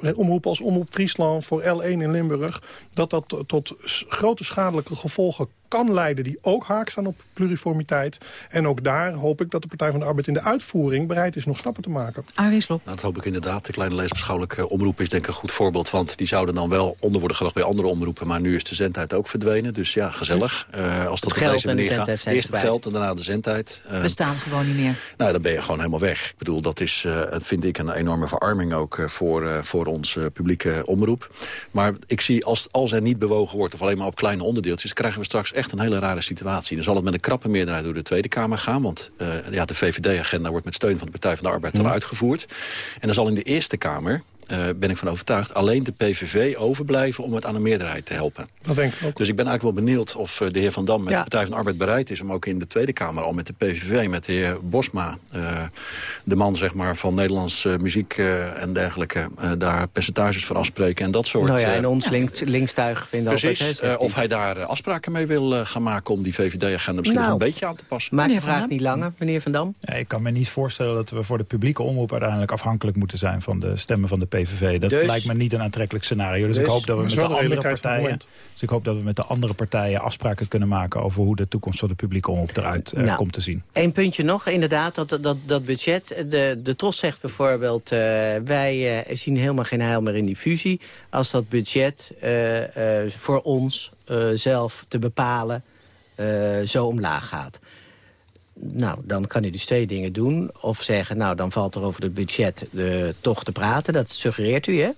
uh, omroepen als Omroep Friesland, voor L1 in Limburg... dat dat tot grote schadelijke gevolgen kan leiden... die ook haak staan op pluriformiteit. En ook daar hoop ik dat de Partij van de Arbeid in de uitvoering... bereid is nog stappen te maken. Arie Slob. Nou, dat hoop ik inderdaad. De kleine leesbeschouwelijke omroep is denk ik een goed voorbeeld. Want die zouden dan wel onder worden gelegd bij andere omroepen. Maar nu is de zendtijd ook verdwenen. Dus ja, gezellig. Uh, als dat het op deze manier gaat. Eerst het geld en daarna de zendtijd. Uh, We staan gewoon niet meer. Nou, dan ben je gewoon helemaal weg. Ik bedoel, dat is, uh, vind ik, een enorme verarming ook voor, voor onze publieke omroep. Maar ik zie, als, als er niet bewogen wordt... of alleen maar op kleine onderdeeltjes... krijgen we straks echt een hele rare situatie. Dan zal het met een krappe meerderheid door de Tweede Kamer gaan. Want ja, de VVD-agenda wordt met steun van de Partij van de Arbeid dan uitgevoerd. En dan zal in de Eerste Kamer uh, ben ik van overtuigd... alleen de PVV overblijven om het aan een meerderheid te helpen. Dat denk ik ook. Dus ik ben eigenlijk wel benieuwd of uh, de heer Van Dam met ja. de Partij van de Arbeid bereid is... om ook in de Tweede Kamer al met de PVV, met de heer Bosma... Uh, de man zeg maar, van Nederlandse muziek en dergelijke... daar percentages van afspreken en dat soort... Nou ja, en ons links, linkstuig vinden Precies, altijd, of hij daar afspraken mee wil gaan maken... om die VVD-agenda misschien nou, nog een beetje aan te passen. Maak de vraag niet langer, meneer Van Dam. Ja, ik kan me niet voorstellen dat we voor de publieke omroep... uiteindelijk afhankelijk moeten zijn van de stemmen van de PVV. Dat Dus- lijkt me niet een aantrekkelijk scenario. Dus, ik Dus- hoop dat we met de de andere partijen... Dus ik hoop dat we met de andere partijen afspraken kunnen maken... over hoe de toekomst van de publieke omroep eruit eh, Nou, komt te zien. Eén puntje nog, inderdaad, dat, dat, dat budget. De, de TROS zegt bijvoorbeeld, eh, wij eh, zien helemaal geen heil meer in die fusie... als dat budget eh, eh, voor ons eh, zelf te bepalen eh, zo omlaag gaat. Nou, dan kan hij dus twee dingen doen. Of zeggen, nou, dan valt er over het budget eh, toch te praten. Dat suggereert u, hè?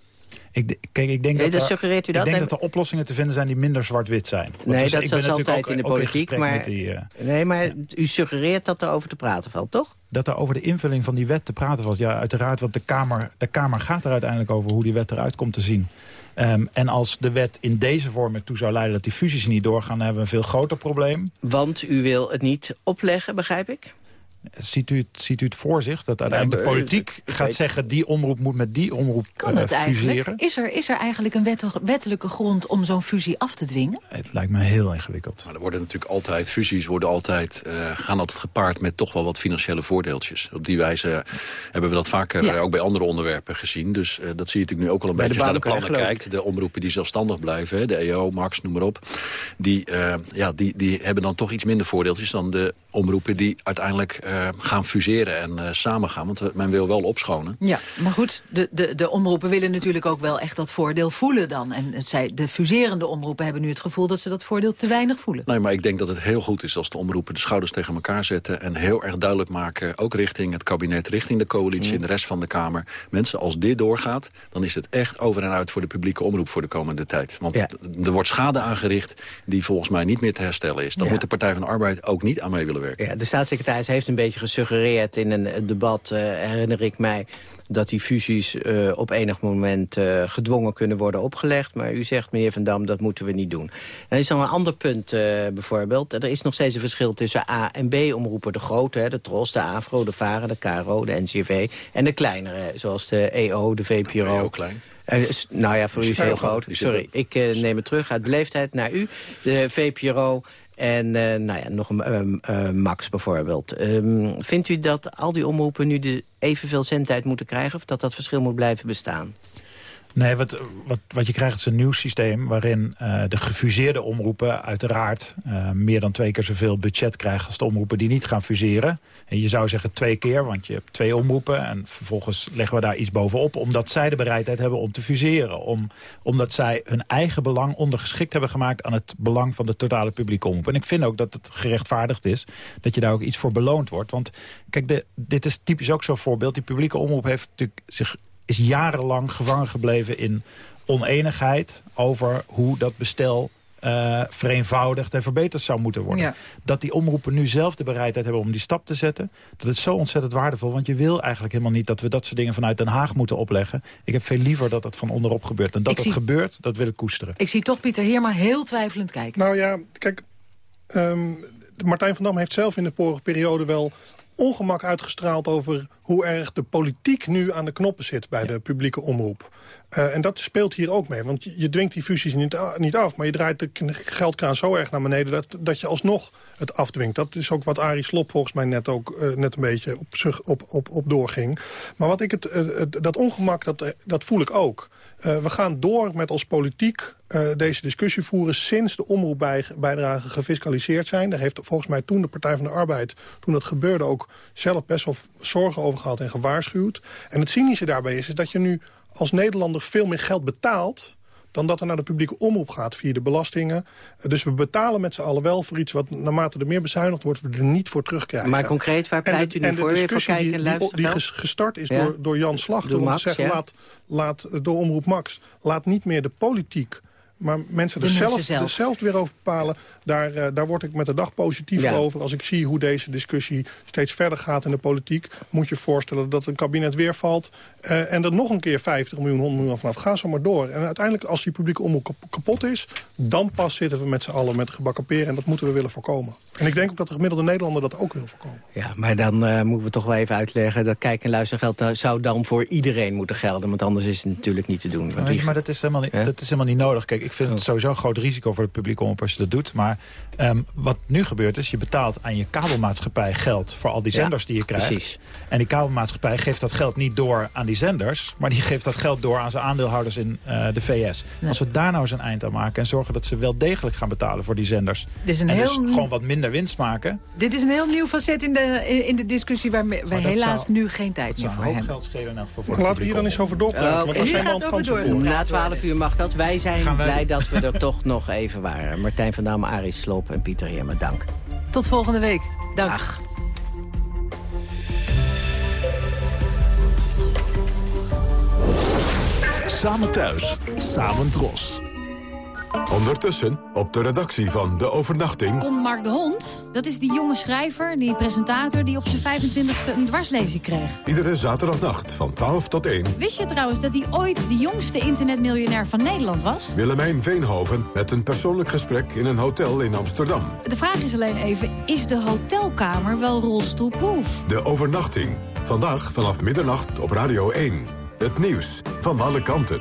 Ik, de- kijk, ik denk Nee, dat, dat er- suggereert u dat? Ik denk dat er oplossingen te vinden zijn die minder zwart-wit zijn. Want Nee, dus dat ik is ben altijd ook- in de politiek. Maar, die, eh, nee, maar u suggereert dat er over te praten valt, toch? dat er over de invulling van die wet te praten was. Ja, uiteraard, want de Kamer, de Kamer gaat er uiteindelijk over hoe die wet eruit komt te zien. Ehm, en als de wet in deze vorm ertoe zou leiden dat die fusies niet doorgaan... dan hebben we een veel groter probleem. Want u wil het niet opleggen, begrijp ik? Ziet u het, ziet u het voor zich? Dat uiteindelijk de politiek gaat zeggen... die omroep moet met die omroep Kan eh, dat eigenlijk? fuseren? Is er, is er eigenlijk een wettig- wettelijke grond om zo'n fusie af te dwingen? Het lijkt me heel ingewikkeld. Maar er worden natuurlijk altijd, fusies worden altijd, eh, gaan altijd gepaard met toch wel wat financiële voordeeltjes. Op die wijze hebben we dat vaker Ja. eh, ook bij andere onderwerpen gezien. Dus eh, dat zie je natuurlijk nu ook al een Bij de beetje als je naar de plannen kijkt. De omroepen die zelfstandig blijven, hè, de EO, Max, noem maar op. Die, eh, ja, die, die hebben dan toch iets minder voordeeltjes dan de omroepen die uiteindelijk eh, gaan fuseren en eh, samen gaan. Want men wil wel opschonen. Ja, maar goed, de, de, de omroepen willen natuurlijk ook wel echt dat voordeel voelen dan. En het zij, de fuserende omroepen hebben nu het gevoel dat ze dat voordeel te weinig voelen. Nee, maar ik denk dat het heel goed is als de omroepen de schouders tegen elkaar zetten... en heel erg duidelijk maken, ook richting het kabinet, richting de coalitie... en de rest van de Kamer. Mensen, als dit doorgaat, dan is het echt over en uit... voor de publieke omroep voor de komende tijd. Want Ja. er wordt schade aangericht die volgens mij niet meer te herstellen is. Daar Ja. moet de Partij van de Arbeid ook niet aan mee willen werken. Ja, de staatssecretaris heeft een beetje gesuggereerd in een debat, eh, herinner ik mij... dat die fusies eh, op enig moment eh, gedwongen kunnen worden opgelegd. Maar u zegt, meneer Van Dam, dat moeten we niet doen. Er is dan een ander punt eh, bijvoorbeeld. Er is nog steeds een verschil tussen A- en B-omroepen. De grote, hè, de TROS, de AVRO, de VARA, de KRO, de NCV. En de kleinere, zoals de EO, de VPRO. Heel klein. Nou ja, voor u is heel groot. Sorry, ik neem het terug uit beleefdheid naar u. De VPRO en eh, nou ja, nog een ehm, eh, Max bijvoorbeeld. Ehm, vindt u dat al die omroepen nu de evenveel zendtijd moeten krijgen... of dat dat verschil moet blijven bestaan? Nee, wat, wat, wat je krijgt is een nieuw systeem... waarin eh, de gefuseerde omroepen uiteraard eh, meer dan twee keer zoveel budget krijgen... als de omroepen die niet gaan fuseren. En je zou zeggen twee keer, want je hebt twee omroepen... en vervolgens leggen we daar iets bovenop... omdat zij de bereidheid hebben om te fuseren. Om, omdat zij hun eigen belang ondergeschikt hebben gemaakt... aan het belang van de totale publieke omroep. En ik vind ook dat het gerechtvaardigd is... dat je daar ook iets voor beloond wordt. Want kijk, dit is typisch ook zo'n voorbeeld. Die publieke omroep heeft natuurlijk zich is jarenlang gevangen gebleven in oneenigheid over hoe dat bestel eh, vereenvoudigd en verbeterd zou moeten worden. Ja. Dat die omroepen nu zelf de bereidheid hebben om die stap te zetten... dat is zo ontzettend waardevol. Want je wil eigenlijk helemaal niet dat we dat soort dingen vanuit Den Haag moeten opleggen. Ik heb veel liever dat het van onderop gebeurt. En dat Ik het zie- gebeurt, dat wil ik koesteren. Ik zie toch Pieter Heer maar heel twijfelend kijken. Nou ja, kijk, ehm, Martijn van Dam heeft zelf in de vorige periode wel ongemak uitgestraald over hoe erg de politiek nu aan de knoppen zit bij de publieke omroep. Eh, en dat speelt hier ook mee, want je, je dwingt die fusies niet, af... maar je draait de geldkraan zo erg naar beneden dat, dat je alsnog het afdwingt. Dat is ook wat Arie Slop volgens mij net ook eh, net een beetje op, zich- op, op, op doorging. Maar wat ik het, eh, dat ongemak, dat, dat voel ik ook. Eh, we gaan door met als politiek eh, deze discussie voeren... sinds de omroepbijdragen gefiscaliseerd zijn. Daar heeft volgens mij toen de Partij van de Arbeid... toen dat gebeurde ook zelf best wel zorgen over gehad en gewaarschuwd. En het cynische daarbij is, is dat je nu als Nederlander veel meer geld betaalt dan dat er naar de publieke omroep gaat via de belastingen. Dus we betalen met z'n allen wel voor iets wat naarmate er meer bezuinigd wordt... we er niet voor terugkrijgen. Maar concreet, waar pleit u nu voor? Weer voor kijken en die, die, gestart is Ja. door, door Jan Slachter... Om Max, te zeggen, ja. laat, laat, door Omroep Max... laat niet meer de politiek maar mensen er mensen zelf, er weer over bepalen. Daar, eh, daar word ik met de dag positief Ja. over. Als ik zie hoe deze discussie steeds verder gaat in de politiek... moet je je voorstellen dat een kabinet weer valt... eh, en er nog een keer 50 miljoen, 100 miljoen vanaf. Ga zo maar door. En uiteindelijk, als die publieke omroep kap- kapot is... dan pas zitten we met z'n allen met de gebakken peren. En dat moeten we willen voorkomen. En ik denk ook dat de gemiddelde Nederlander dat ook wil voorkomen. Ja, maar dan eh, moeten we toch wel even uitleggen... dat kijk- en luistergeld zou dan voor iedereen moeten gelden. Want anders is het natuurlijk niet te doen. Want Maar, dat, is helemaal niet, dat is helemaal niet nodig. Kijk, ik vind het sowieso een groot risico voor het publiek omroep als je dat doet. Maar ehm, wat nu gebeurt is, je betaalt aan je kabelmaatschappij geld... voor al die zenders die je krijgt. Precies. En die kabelmaatschappij geeft dat geld niet door aan die zenders... maar die geeft dat geld door aan zijn aandeelhouders in uh, de VS. Als we daar nou eens een eind aan maken... en zorgen dat ze wel degelijk gaan betalen voor die zenders... Dit is een en heel... dus gewoon wat minder winst maken... Dit is een heel nieuw facet in de, in de discussie... waar we helaas zou, nu geen tijd meer voor hebben. geld schelen voor Laten we hier dan eens over doorpraten. Uh, want zijn we over door. Na 12 uur mag dat. Wij zijn wij... blij dat we er toch nog even waren. Martijn van Dam, Aris Sloop en Pieter Heerma, dank. Tot volgende week. Dank. Ach. Samen thuis, samen dros. Ondertussen op de redactie van De Overnachting... Komt Mark de Hond, dat is die jonge schrijver, die presentator... die op zijn 25e een dwarslezing kreeg. Iedere zaterdagnacht van 12 tot 1. Wist je trouwens dat hij ooit de jongste internetmiljonair van Nederland was? Willemijn Veenhoven met een persoonlijk gesprek in een hotel in Amsterdam. De vraag is alleen even, is de hotelkamer wel rolstoelproof? De Overnachting. Vandaag vanaf middernacht op Radio 1. Het nieuws van alle kanten.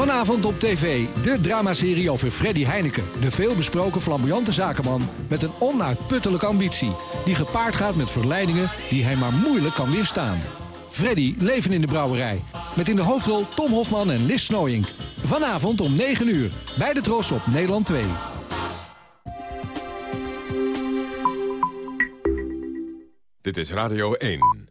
Vanavond op tv, de dramaserie over Freddy Heineken. De veelbesproken flamboyante zakenman met een onuitputtelijke ambitie... die gepaard gaat met verleidingen die hij maar moeilijk kan weerstaan. Freddy, leven in de brouwerij. Met in de hoofdrol Tom Hofman en Lis Snooyink. Vanavond om 9 uur, bij de Tros op Nederland 2. Dit is Radio 1.